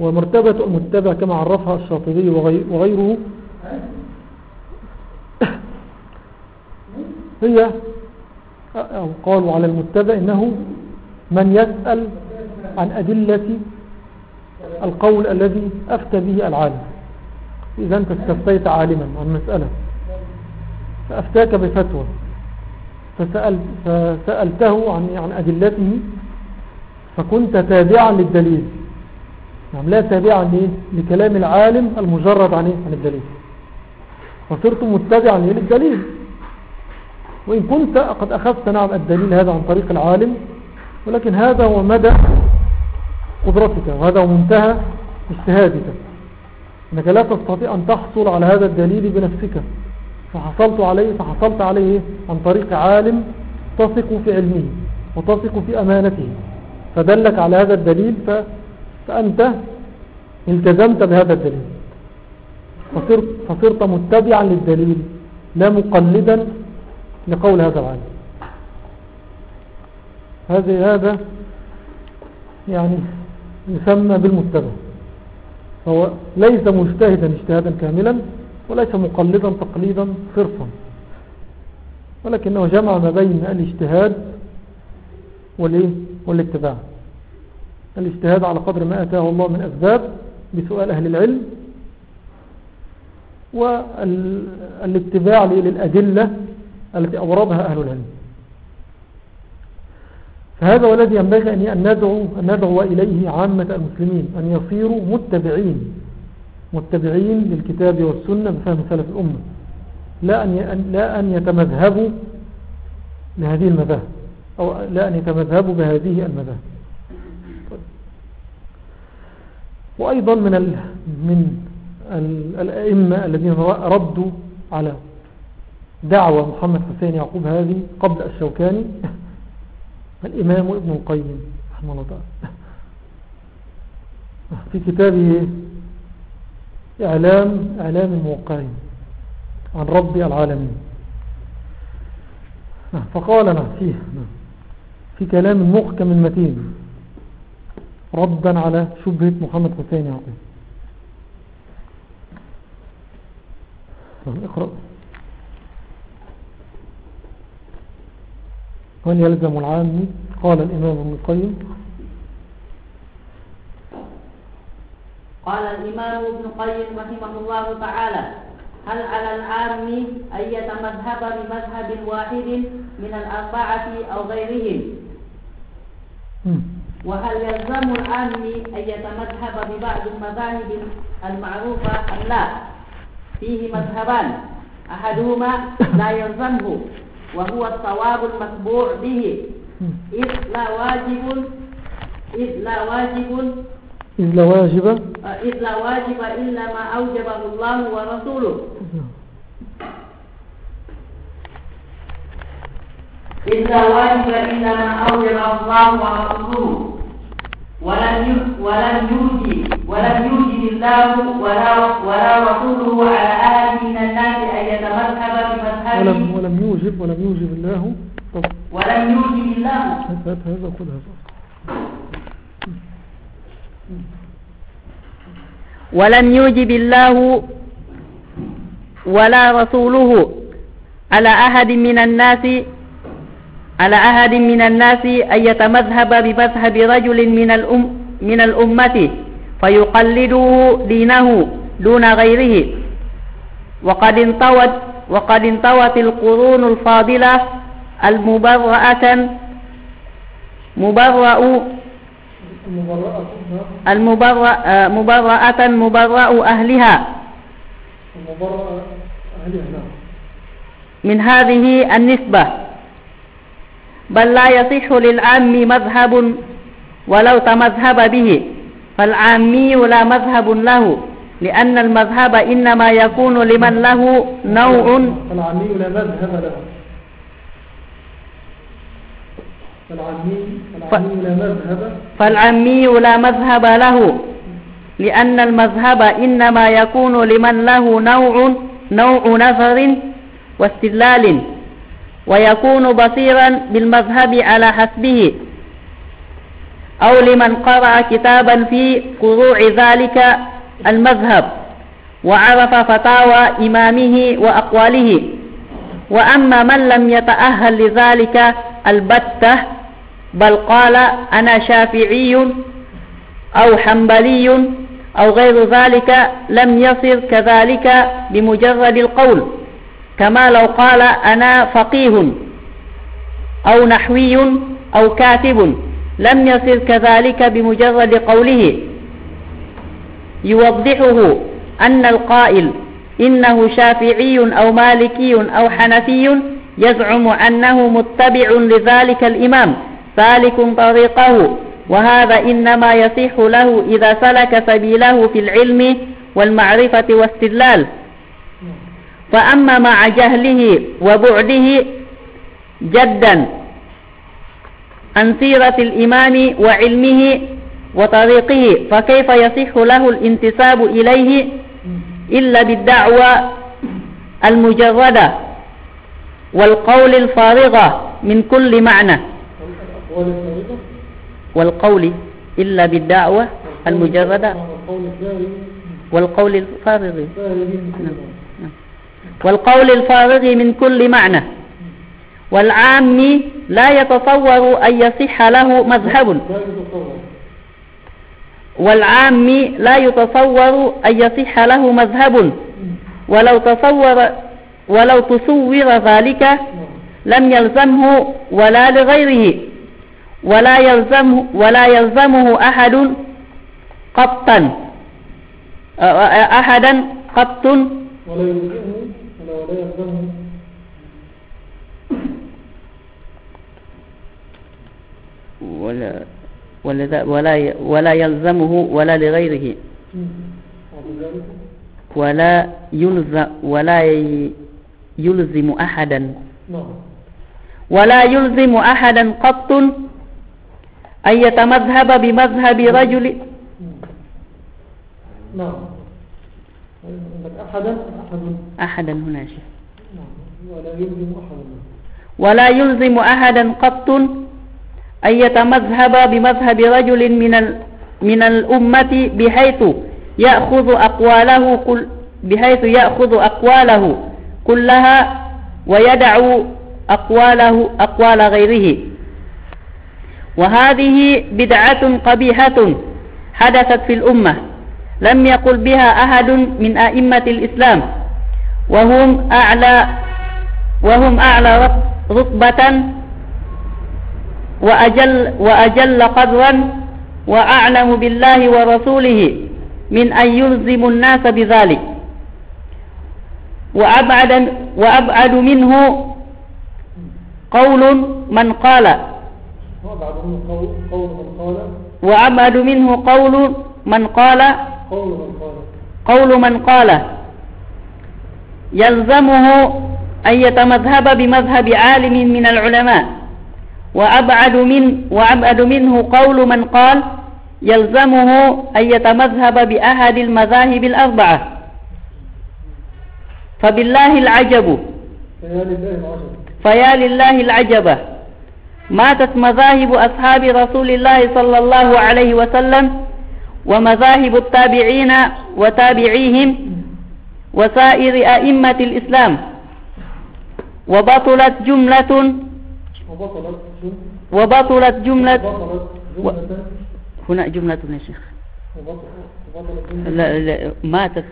ومرتبة المتبع كما عرفها الشاطبي وغيره هي أو قالوا على المتبع إنه من يسأل عن أدلة القول الذي أفتى به العالم. إذا أنت استفتيت عالما عن مسألة فأفتاك بفتوى. فسأل فسألته عن, عن أدلته فكنت تابعا للدليل. يعني لا تابعا لكلام العالم المجرد عن, عن الدليل. فصرت متبعا للدليل. وإن كنت قد أخذت نعم الدليل هذا عن طريق العالم ولكن هذا هو مدى قدرتك وهذا هو منتهى اجتهادك. أنك لا تستطيع أن تحصل على هذا الدليل بنفسك. فحصلت عليه فحصلت عليه عن طريق عالم تثق في علمه وتثق في أمانته. فدلك على هذا الدليل. فأنت التزمت بهذا الدليل. فصرت, فصرت متبعا للدليل لا مقلدا لقول هذا العالم هذا هذا يعني يسمى بالمتبع فهو ليس مجتهدا اجتهادا كاملا وليس مقلدا تقليدا صرفا. ولكنه جمع ما بين الاجتهاد والاتباع. الاجتهاد على قدر ما أتاه الله من أسباب بسؤال أهل العلم والاتباع للأدلة التي أوردها أهل العلم. فهذا والذي ينبغي أن ندعو, أن ندعو إليه عامة المسلمين أن يصيروا متبعين متبعين للكتاب والسنة بفهم سلف الأمة. لا أن, لا أن يتمذهبوا لهذه المذاهب أو لا أن يتمذهبوا بهذه المذاهب. وأيضا من ال من ال الأئمة الذين ردوا على دعوة محمد حسين يعقوب هذه قبل الشوكاني. الإمام ابن القيم رحمه الله تعالى. في كتابه إعلام إعلام الموقعين عن رب العالمين. فقال فيه في كلام محكم المتين ردا على شبهة محمد حسين يعقوب. اقرأ. هل يلزم العام قال الإمام ابن القيم. قال الإمام ابن القيم رحمه الله تعالى هل على العام أن يتمذهب بمذهب واحد من الأربعة أو غيرهم؟ وهل يلزم العام أن يتمذهب ببعض المذاهب المعروفة أم لا؟ فيه مذهبان. أحدهما لا يلزمه. وهو الصواب المتبوع به. إذ لا واجب إذ لا واجب. إذ لا واجب؟ إذ لا واجب إلا ما أوجبه الله ورسوله. إذ لا واجب إلا ما أوجبه الله ورسوله. ولم ولم يوجب ولم يوجب الله ولا ولا رسوله على أحد من الناس أن يتمذهب بمذهبه. ولم ولم يوجب ولم يوجب الله طب ولم يوجب الله. هات هذا خذ هذا. ولم يوجب الله ولا رسوله على أحد من الناس على أحد من الناس أن يتمذهب بمذهب رجل من الأم من الأمة. فيقلده دينه دون غيره. وقد انطوت وقد انطوت القرون الفاضلة المبرأة مبرأ المبرأ مبرأة مبرأ أهلها. من هذه النسبة. بل لا يصح للعام مذهب ولو تمذهب به. فالعامي لا مذهب له لأن المذهب إنما يكون لمن له نوع. العامي لا مذهب له. فالعمي لا مذهب له لأن المذهب إنما يكون لمن له نوع نوع نظر واستدلال ويكون بصيرا بالمذهب على حسبه. أو لمن قرأ كتابا في قروع ذلك المذهب وعرف فتاوى إمامه وأقواله. وأما من لم يتأهل لذلك البتة بل قال أنا شافعي أو حنبلي أو غير ذلك لم يصر كذلك بمجرد القول. كما لو قال أنا فقيه أو نحوي أو كاتب. لم يصر كذلك بمجرد قوله. يوضحه أن القائل إنه شافعي أو مالكي أو حنفي يزعم أنه متبع لذلك الإمام سالك طريقه وهذا إنما يصح له إذا سلك سبيله في العلم والمعرفة واستدلال. فأما مع جهله وبعده جدا عن سيرة الإمام وعلمه وطريقه فكيف يصح له الانتساب إليه إلا بالدعوة المجردة والقول الفارغة من كل معنى؟ والقول إلا بالدعوة المجردة. والقول الفارغ. والقول الفارغ من كل معنى. والعام لا يتصور أن يصح له مذهب. والعام لا يتصور أن يصح له مذهب. ولو تصور ولو تصور ذلك لم يلزمه ولا لغيره. ولا يلزمه ولا يلزمه أحد قطا أحدا قط. ولا يلزمه ولا يلزمه ولا ولا ولا ولا يلزمه ولا لغيره. ولا يلزم ولا يلزم أحدا. ولا يلزم أحدا قط أن يتمذهب بمذهب رجل. نعم أحدا أحد أحدا هنا شيخ. ولا يلزم أحدا. ولا يلزم أحدا قط أن يتمذهب بمذهب رجل من من الأمة بحيث يأخذ أقواله كل بحيث يأخذ أقواله كلها ويدع أقواله أقوال غيره. وهذه بدعة قبيحة حدثت في الأمة لم يقل بها أحد من أئمة الإسلام وهم أعلى وهم أعلى رتبة وأجل, وأجل قدرا وأعلم بالله ورسوله من أن يلزم الناس بذلك. وأبعد, وأبعد منه قول من قال. وأبعد منه قول, قول من قال. وأبعد منه قول من قال. قول من قال. قول من قال. يلزمه أن يتمذهب بمذهب عالم من العلماء. وأبعد, من وأبعد منه قول من قال يلزمه أن يتمذهب بأحد المذاهب الأربعة. فبالله العجب. فيا لله العجب. ماتت مذاهب أصحاب رسول الله صلى الله عليه وسلم ومذاهب التابعين وتابعيهم وسائر أئمة الإسلام. وبطلت جملة وبطلت جملة و- هنا جملة يا شيخ. لا لا ماتت.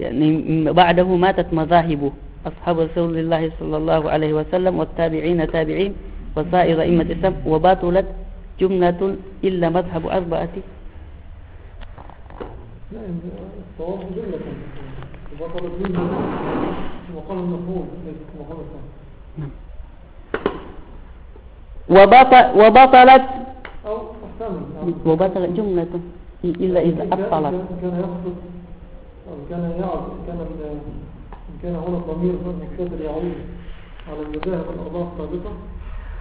يعني بعده ماتت مذاهب أصحاب رسول الله صلى الله عليه وسلم والتابعين تابعين وسائر أئمة الإسلام وبطلت جملة إلا مذهب أربعة. لا الصواب جملة. وبطلت جملة. وقال ليس مقام الثاني وبطل وبطلت وبطلت جملة إلا إذا أبطلت. كان يقصد كان يعرف كان كان هنا الضمير مقتصر يعود على المذاهب الأربعة السابقة.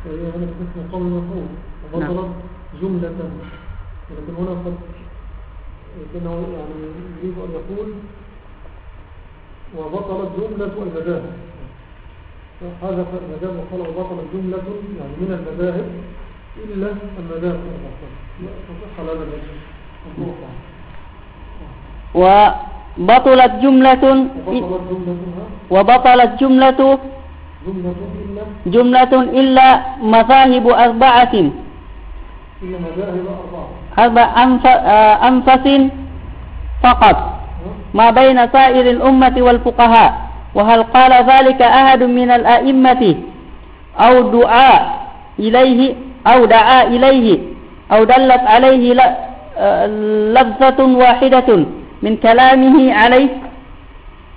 فهي هنا اسم مقام المفعول وبطلت جملة. ولكن هنا قد لكنه يعني يريد أن يقول وبطلت جملة المذاهب. هذا ما دام قال وبطلت جملة يعني من المذاهب إلا المذاهب الأربعة لا تصح هذا الوجه. وبطلت جملة وبطلت جملة جملة إلا مذاهب أربعة. إلا مذاهب أربعة. آه، أنفس فقط. ما بين سائر الأمة والفقهاء. وهل قال ذلك أحد من الأئمة؟ أو دعاء إليه أو دعا إليه أو دلت عليه لفظة واحدة من كلامه عليه؟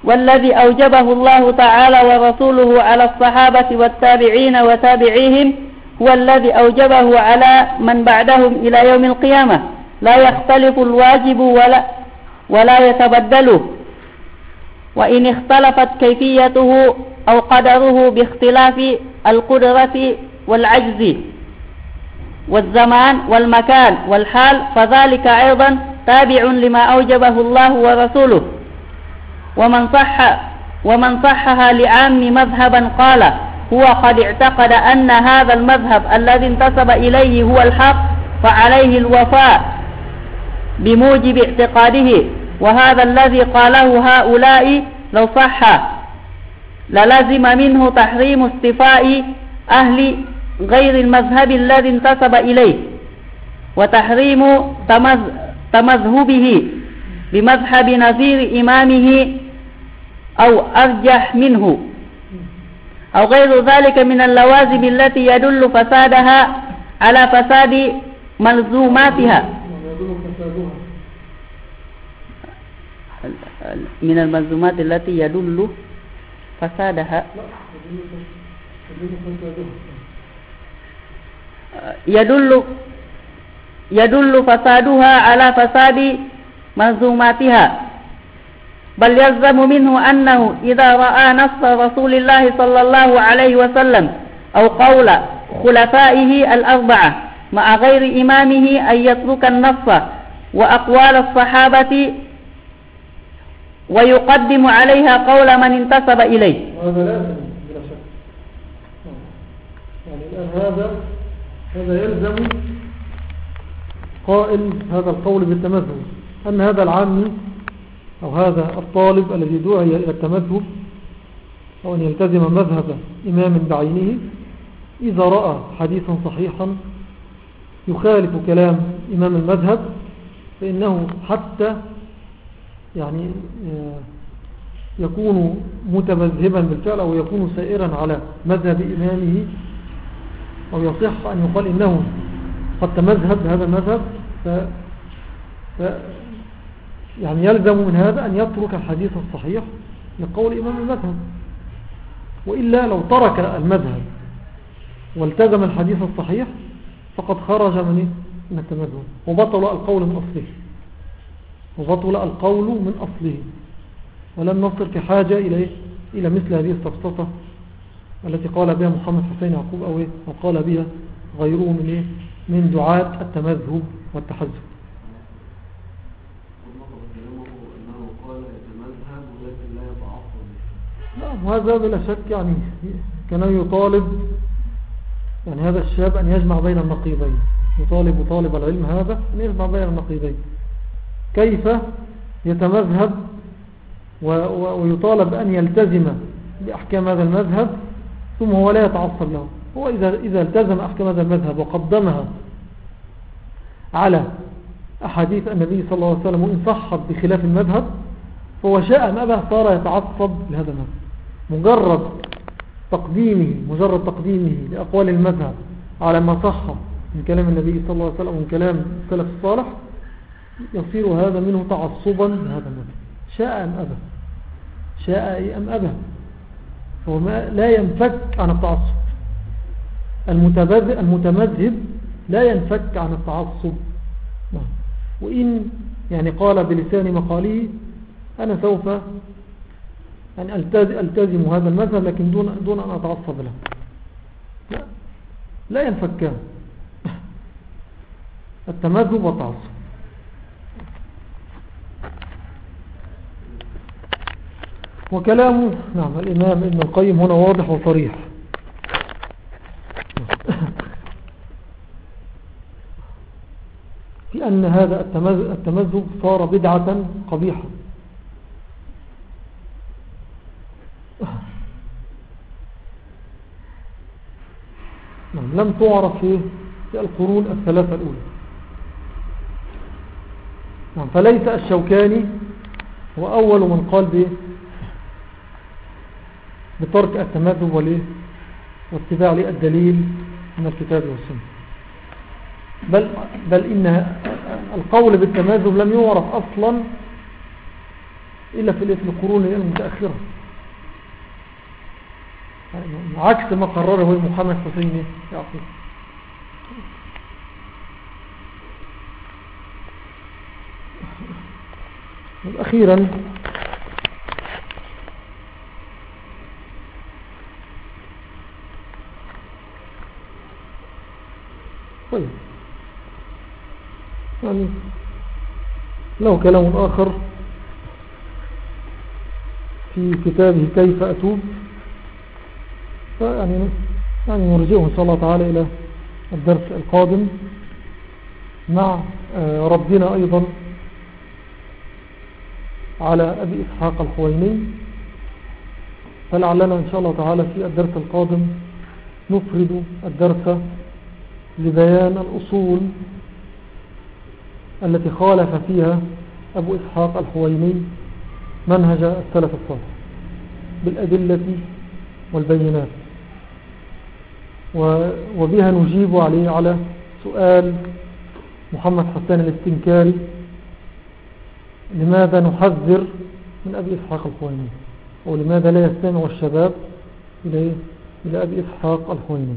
والذي أوجبه الله تعالى ورسوله على الصحابة والتابعين وتابعيهم هو الذي أوجبه على من بعدهم إلى يوم القيامة. لا يختلف الواجب ولا ولا يتبدل وإن اختلفت كيفيته أو قدره باختلاف القدرة والعجز والزمان والمكان والحال فذلك أيضا تابع لما أوجبه الله ورسوله. ومن صح ومن صحها لعام مذهبا قال هو قد اعتقد أن هذا المذهب الذي انتسب إليه هو الحق فعليه الوفاء بموجب اعتقاده. وهذا الذي قاله هؤلاء لو صح للزم منه تحريم استفاء أهل غير المذهب الذي انتسب إليه وتحريم تمذ- تمذهبه بمذهب نظير إمامه أو أرجح منه أو غير ذلك من اللوازم التي يدل فسادها على فساد ملزوماتها. من الملزومات التي يدل فسادها. يدل يدل فسادها على فساد ملزوماتها. بل يلزم منه أنه إذا رأى نص رسول الله صلى الله عليه وسلم أو قول خلفائه الأربعة مع غير إمامه أن يترك النص وأقوال الصحابة ويقدم عليها قول من انتسب إليه. هذا لازم بلا شك. يعني الآن هذا هذا يلزم قائل هذا القول بالتمذهب. أن هذا العامي أو هذا الطالب الذي دعي إلى التمذهب أو أن يلتزم مذهب إمام بعينه إذا رأى حديثا صحيحا يخالف كلام إمام المذهب فإنه حتى يعني آه، يكون متمذهبا بالفعل أو يكون سائرا على مذهب إمامه أو يصح أن يقال إنه قد تمذهب بهذا المذهب ف... ف... يعني يلزم من هذا أن يترك الحديث الصحيح لقول إمام المذهب وإلا لو ترك المذهب والتزم الحديث الصحيح فقد خرج؟ من التمذهب وبطل القول من أصله وبطل القول من أصله ولم نصر في حاجة إلى, إيه؟ إلى مثل هذه السفسطة التي قال بها محمد حسين يعقوب أو, إيه؟ أو قال بها غيره من, إيه؟ من دعاة التمذهب والتحزب نعم هذا بلا شك يعني كان يطالب يعني هذا الشاب أن يجمع بين النقيضين يطالب طالب العلم هذا أن يجمع بين النقيضين كيف يتمذهب ويطالب أن يلتزم بأحكام هذا المذهب ثم هو لا يتعصب له. هو إذا, إذا التزم أحكام هذا المذهب وقدمها على أحاديث النبي صلى الله عليه وسلم وإن صحت بخلاف المذهب فهو شاء أم أبه صار يتعصب لهذا المذهب. مجرد تقديمه مجرد تقديمه لأقوال المذهب على ما صح من كلام النبي صلى الله عليه وسلم ومن كلام السلف الصالح يصير هذا منه تعصبا؟ لهذا المذهب شاء أم أبه شاء أم أبه فهو لا ينفك عن التعصب. المتمذهب لا ينفك عن التعصب. نعم. وإن يعني قال بلسان مقاله أنا سوف أن ألتزم هذا المذهب لكن دون, دون أن أتعصب له. لا, لا ينفكان. التمذهب والتعصب. وكلامه. نعم الإمام ابن القيم هنا واضح وصريح. في أن هذا التمذهب صار بدعة قبيحة. نعم لم تعرف في القرون الثلاثة الأولى. نعم فليس الشوكاني هو أول من قال به بترك التمذب واتباع الدليل من الكتاب والسنة. بل, بل إن القول بالتمذب لم يعرف أصلا إلا في القرون المتأخرة. عكس ما قرره محمد حسين يعقوب. أخيرا طيب. يعني له كلام آخر في كتابه كيف أتوب فيعني يعني نرجعه إن شاء الله تعالى إلى الدرس القادم مع آه، ربنا أيضا على أبي إسحاق الخويني. فلعلنا إن شاء الله تعالى في الدرس القادم نفرد الدرس لبيان الأصول التي خالف فيها أبو إسحاق الحويني منهج السلف الصالح بالأدلة والبينات. وبها نجيب عليه على سؤال محمد حسان الاستنكاري لماذا نحذر من أبي إسحاق الحويني ولماذا لا يستمع الشباب إلى أبي إسحاق الحويني